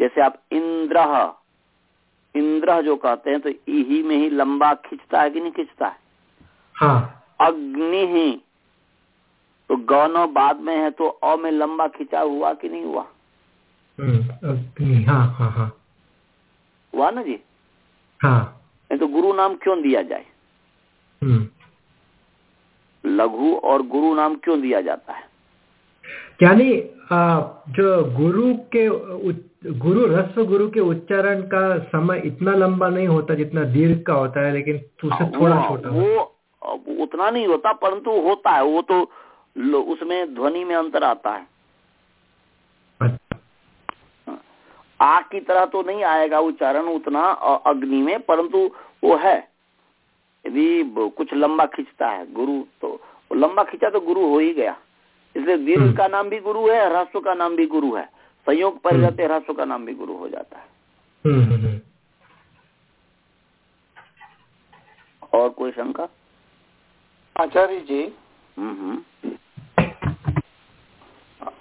Speaker 1: जैसे आप इंद्र इंद्र जो कहते हैं तो ही में ही लंबा खींचता है कि नहीं खींचता है?
Speaker 6: हाँ।
Speaker 1: अग्नि ही तो गौनो बाद में है तो अ में लंबा खिंचा हुआ कि नहीं हुआ?
Speaker 6: हम्म, हाँ हाँ हाँ।
Speaker 1: हुआ ना जी?
Speaker 6: हाँ।
Speaker 1: तो गुरु नाम क्यों दिया जाए?
Speaker 6: हम्म।
Speaker 1: लघु और गुरु नाम क्यों दिया जाता है?
Speaker 6: यानी जो गुरु के गुरु रस्व गुरु के उच्चारण का समय इतना लंबा नहीं होता जितना दीर्घ का होता है लेकिन उससे थोड़ा छोटा।
Speaker 1: वो उतना नहीं होता परंतु होता है। वो तो उसमें ध्वनि में अंतर आता है। अच्छा। आग की तरह तो नहीं आएगा उच्चारण उतना अग्नि में परंतु वो है। यदि कुछ लंबा खींचता है गुरु तो लंबा खींचा तो गुरु हो ही गया। इसलिए दीर्घ हम्म। का नाम भी गुरु है ह्रस्व का नाम भी गुरु है। संयोग पर हम्म। जाते ह्रस्व का नाम भी गुरु हो जाता है।
Speaker 6: हम्म,
Speaker 1: और कोई शंका?
Speaker 2: आचार्य जी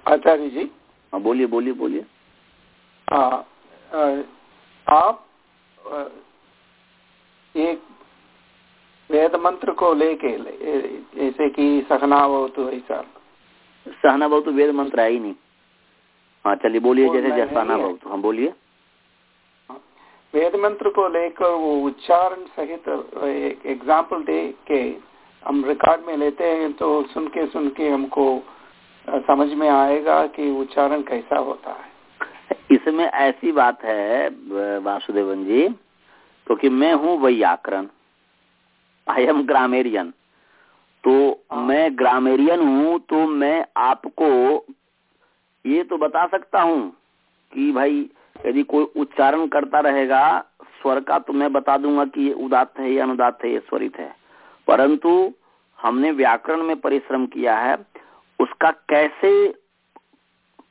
Speaker 2: आचार्य जी?
Speaker 1: हाँ बोलिए बोलिए बोलिए।
Speaker 2: आप एक वेद मंत्र को लेके जैसे कि सहना तो ऐसा।
Speaker 1: सहना बहुत तो वेद मंत्र है ही नहीं। हाँ चलिए बोलिए जैसे सहना बहुत। हम बोलिए।
Speaker 2: वेद मंत्र को लेकर वो उच्चारण सहित एक एग्ज़ाम्पल दे के हम रिकॉर्ड में लेते हैं तो सुन के सुन के हमको समझ में आएगा कि उच्चारण कैसा होता है।
Speaker 1: इसमें ऐसी बात है वासुदेवन जी क्योंकि तो मैं हूँ व्याकरण। आई एम ग्रामेरियन तो हाँ। मैं ग्रामेरियन हूँ तो मैं आपको ये तो बता सकता हूँ कि भाई यदि कोई उच्चारण करता रहेगा स्वर का तो मैं बता दूँगा कि ये उदात है या अनुदात है ये स्वरित है। परंतु हमने व्याकरण में परिश्रम किया है उसका कैसे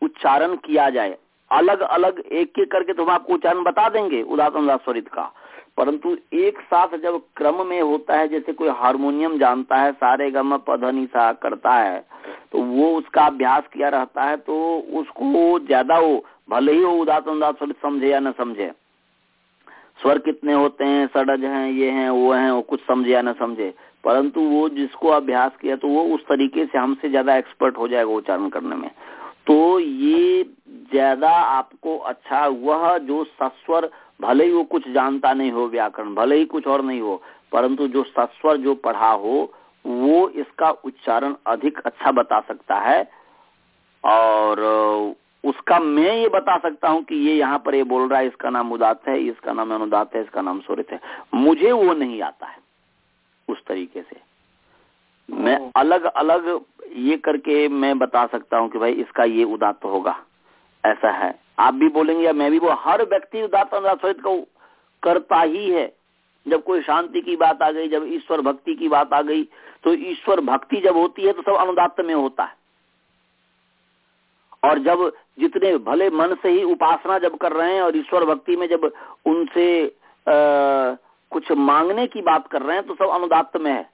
Speaker 1: उच्चारण किया जाए? अलग अलग एक एक करके तो हम आपको उच्चारण बता देंगे उदात अनुदात स्वरित का। परंतु एक साथ जब क्रम में होता है, जैसे कोई हारमोनियम जानता है, सारे गम पधनी सा करता है तो वो उसका अभ्यास किया रहता है तो उसको ज़्यादा वो, भले ही वो उदात अनुदात स्वरित समझे या न समझे। स्वर कितने होते हैं, सडज हैं, ये हैं, वो हैं, वो कुछ समझे या न समझे। परंतु वो जिसको अभ्यास किया तो वो उस तरीके से हमसे ज़्यादा एक्सपर्ट हो जाएगा उच्चारण करने में। तो ये ज़्यादा आपको अच्छा वह जो सस्वर, भले ही वो कुछ जानता नहीं हो व्याकरण, भले ही कुछ और नहीं हो, परंतु जो सस्वर जो पढ़ा हो, वो इसका उच्चारण अधिक अच्छा बता सकता है। और उसका मैं ये बता सकता हूँ कि ये यहाँ पर ये बोल रहा है इसका नाम उदात है इसका नाम अनुदात है इसका नाम स्वरित है। मुझे वो नहीं आता है उस तरीके से। मैं अलग अलग ये करके मैं बता सकता हूँ कि भाई इसका ये उदात होगा। ऐसा है। आप भी बोलेंगे या मैं भी वो हर व्यक्ति उदात अनुदात स्वरित को करता ही है। जब कोई शांति की बात आ गई जब ईश्वर भक्ति की बात आ गई तो ईश्वर भक्ति जब होती है तो सब अनुदात में होता है। और जब जितने भले मन से ही उपासना जब कर रहे हैं और ईश्वर भक्ति में जब उनसे आ, कुछ मांगने की बात कर रहे हैं तो सब अनुदात में है।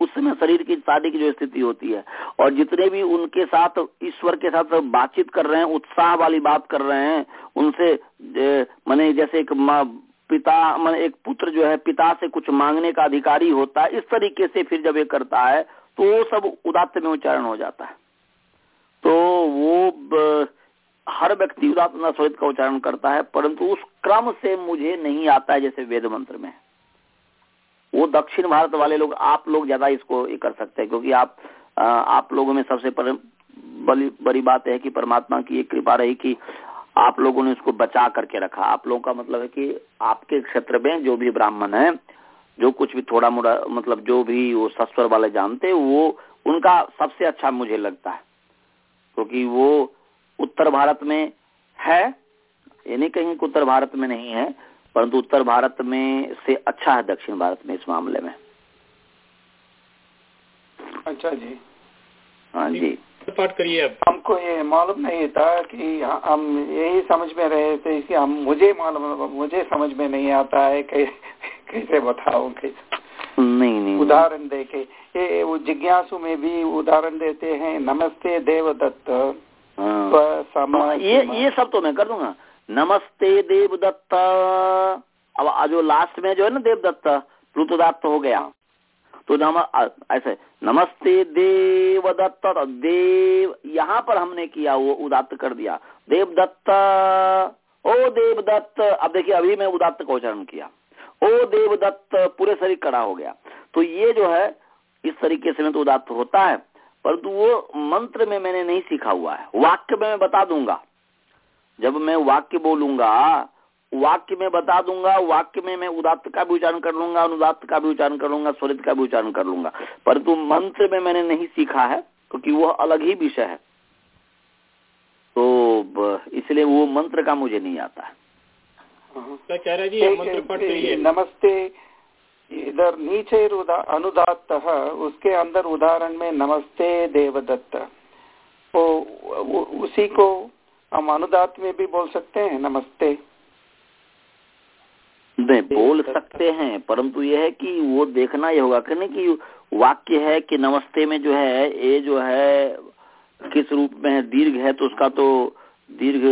Speaker 1: उस समय शरीर की शादी की जो स्थिति होती है। और जितने भी उनके साथ ईश्वर के साथ बातचीत कर रहे हैं उत्साह वाली बात कर रहे हैं उनसे मैंने जैसे एक पिता मन एक पुत्र जो है पिता से कुछ मांगने का अधिकारी होता है इस तरीके से फिर जब ये करता है तो वो सब उदात्त में उच्चारण हो जाता है। तो वो हर व्यक्ति उदात स्वरित का उच्चारण करता है, परंतु उस क्रम से मुझे नहीं आता है जैसे वेद मंत्र में। वो दक्षिण भारत वाले लोग, आप लोग ज़्यादा इसको ये कर सकते हैं, क्योंकि आप आप लोगों में सबसे बड़ी बड़ी बात है कि परमात्मा की एक कृपा रही कि आप लोगों ने इसको बचा करके रखा। आप लोगों का मतलब है कि आपके क्षेत्र में जो भी ब्राह्मण है, जो कुछ भी थोड़ा मोड़ा मतलब जो भी वो सस्वर वाले जानते वो, उनका सबसे अच्छा मुझे लगता है। क्योंकि वो उत्तर भारत में है ये नहीं कहीं कि उत्तर भारत में नहीं है परंतु उत्तर भारत में से अच्छा है दक्षिण भारत में इस मामले में।
Speaker 2: अच्छा जी।
Speaker 1: हाँ जी।
Speaker 4: पाठ करिए अब।
Speaker 2: हमको ये मालूम नहीं था कि हम यही समझ में रहे थे कि हम मुझे मालूम मुझे समझ में नहीं आता है कैसे बताओ कैसे
Speaker 1: नहीं। नहीं
Speaker 2: उदाहरण देखे ये वो जिज्ञासु में भी उदाहरण देते हैं नमस्ते देवदत्त।
Speaker 1: हाँ। ये ये सब तो मैं कर दूँगा। नमस्ते देवदत्त। अब जो लास्ट में जो है ना देवदत्त प्लुतोदात्त हो गया। तो नम ऐसे नमस्ते देवदत्त देव यहाँ पर हमने किया वो उदात्त कर दिया। देवदत्त ओ देवदत्त। अब देखिए अभी मैं उदात्त का उच्चारण किया। ओ देवदत्त, पूरे शरीर कड़ा हो गया। तो ये जो है, इस तरीके से में तो उदात्त होता है, परंतु वो मंत्र में मैंने नहीं सीखा हुआ है। वाक्य में मैं बता दूँगा। जब मैं वाक्य बोलूँगा, वाक्य में बता दूँगा, वाक्य में मैं उदात्त का भी उच्चारण कर लूँगा, अनुदात्त का भी उच्चारण कर लूँगा, स्वरित का भी उच्चारण कर लूँगा। परंतु मंत्र में मैंने नहीं सीखा है, क्योंकि वह अलग ही विषय है। तो इसलिए वो मंत्र का मुझे नहीं आता है।
Speaker 2: जी नमस्ते इधर नीचे अनुदात उसके अंदर उदाहरण में नमस्ते देवदत्त। तो उसी को हम अनुदात में भी बोल सकते हैं नमस्ते।
Speaker 1: नहीं बोल सकते हैं परंतु यह है कि वो देखना ये होगा कि नहीं कि वाक्य है कि नमस्ते में जो है ये जो है किस रूप में है दीर्घ है तो उसका तो दीर्घ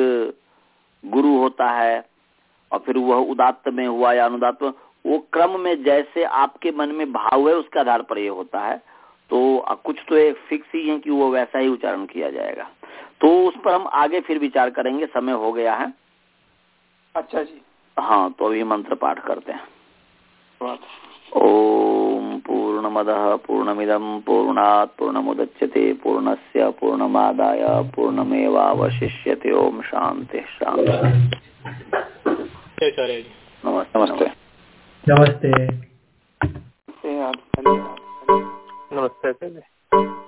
Speaker 1: गुरु होता है। और फिर वह उदात्त में हुआ या अनुदात्त वो क्रम में जैसे आपके मन में भाव है उसके आधार पर यह होता है। तो कुछ तो एक फिक्स ही है कि वो वैसा ही उच्चारण किया जाएगा। तो उस पर हम आगे फिर विचार करेंगे समय हो गया है।
Speaker 2: अच्छा जी।
Speaker 1: हाँ तो अभी मंत्र पाठ करते हैं। ओम पूर्णमद पूर्णमिदम पूर्णात् पूर्णमुदच्यते पूर्णस्य पूर्णमादाय पूर्णमेवावशिष्यते। ओम शांति शांति
Speaker 6: नमस्ते नमस्ते
Speaker 5: नमस्ते। नमस्ते।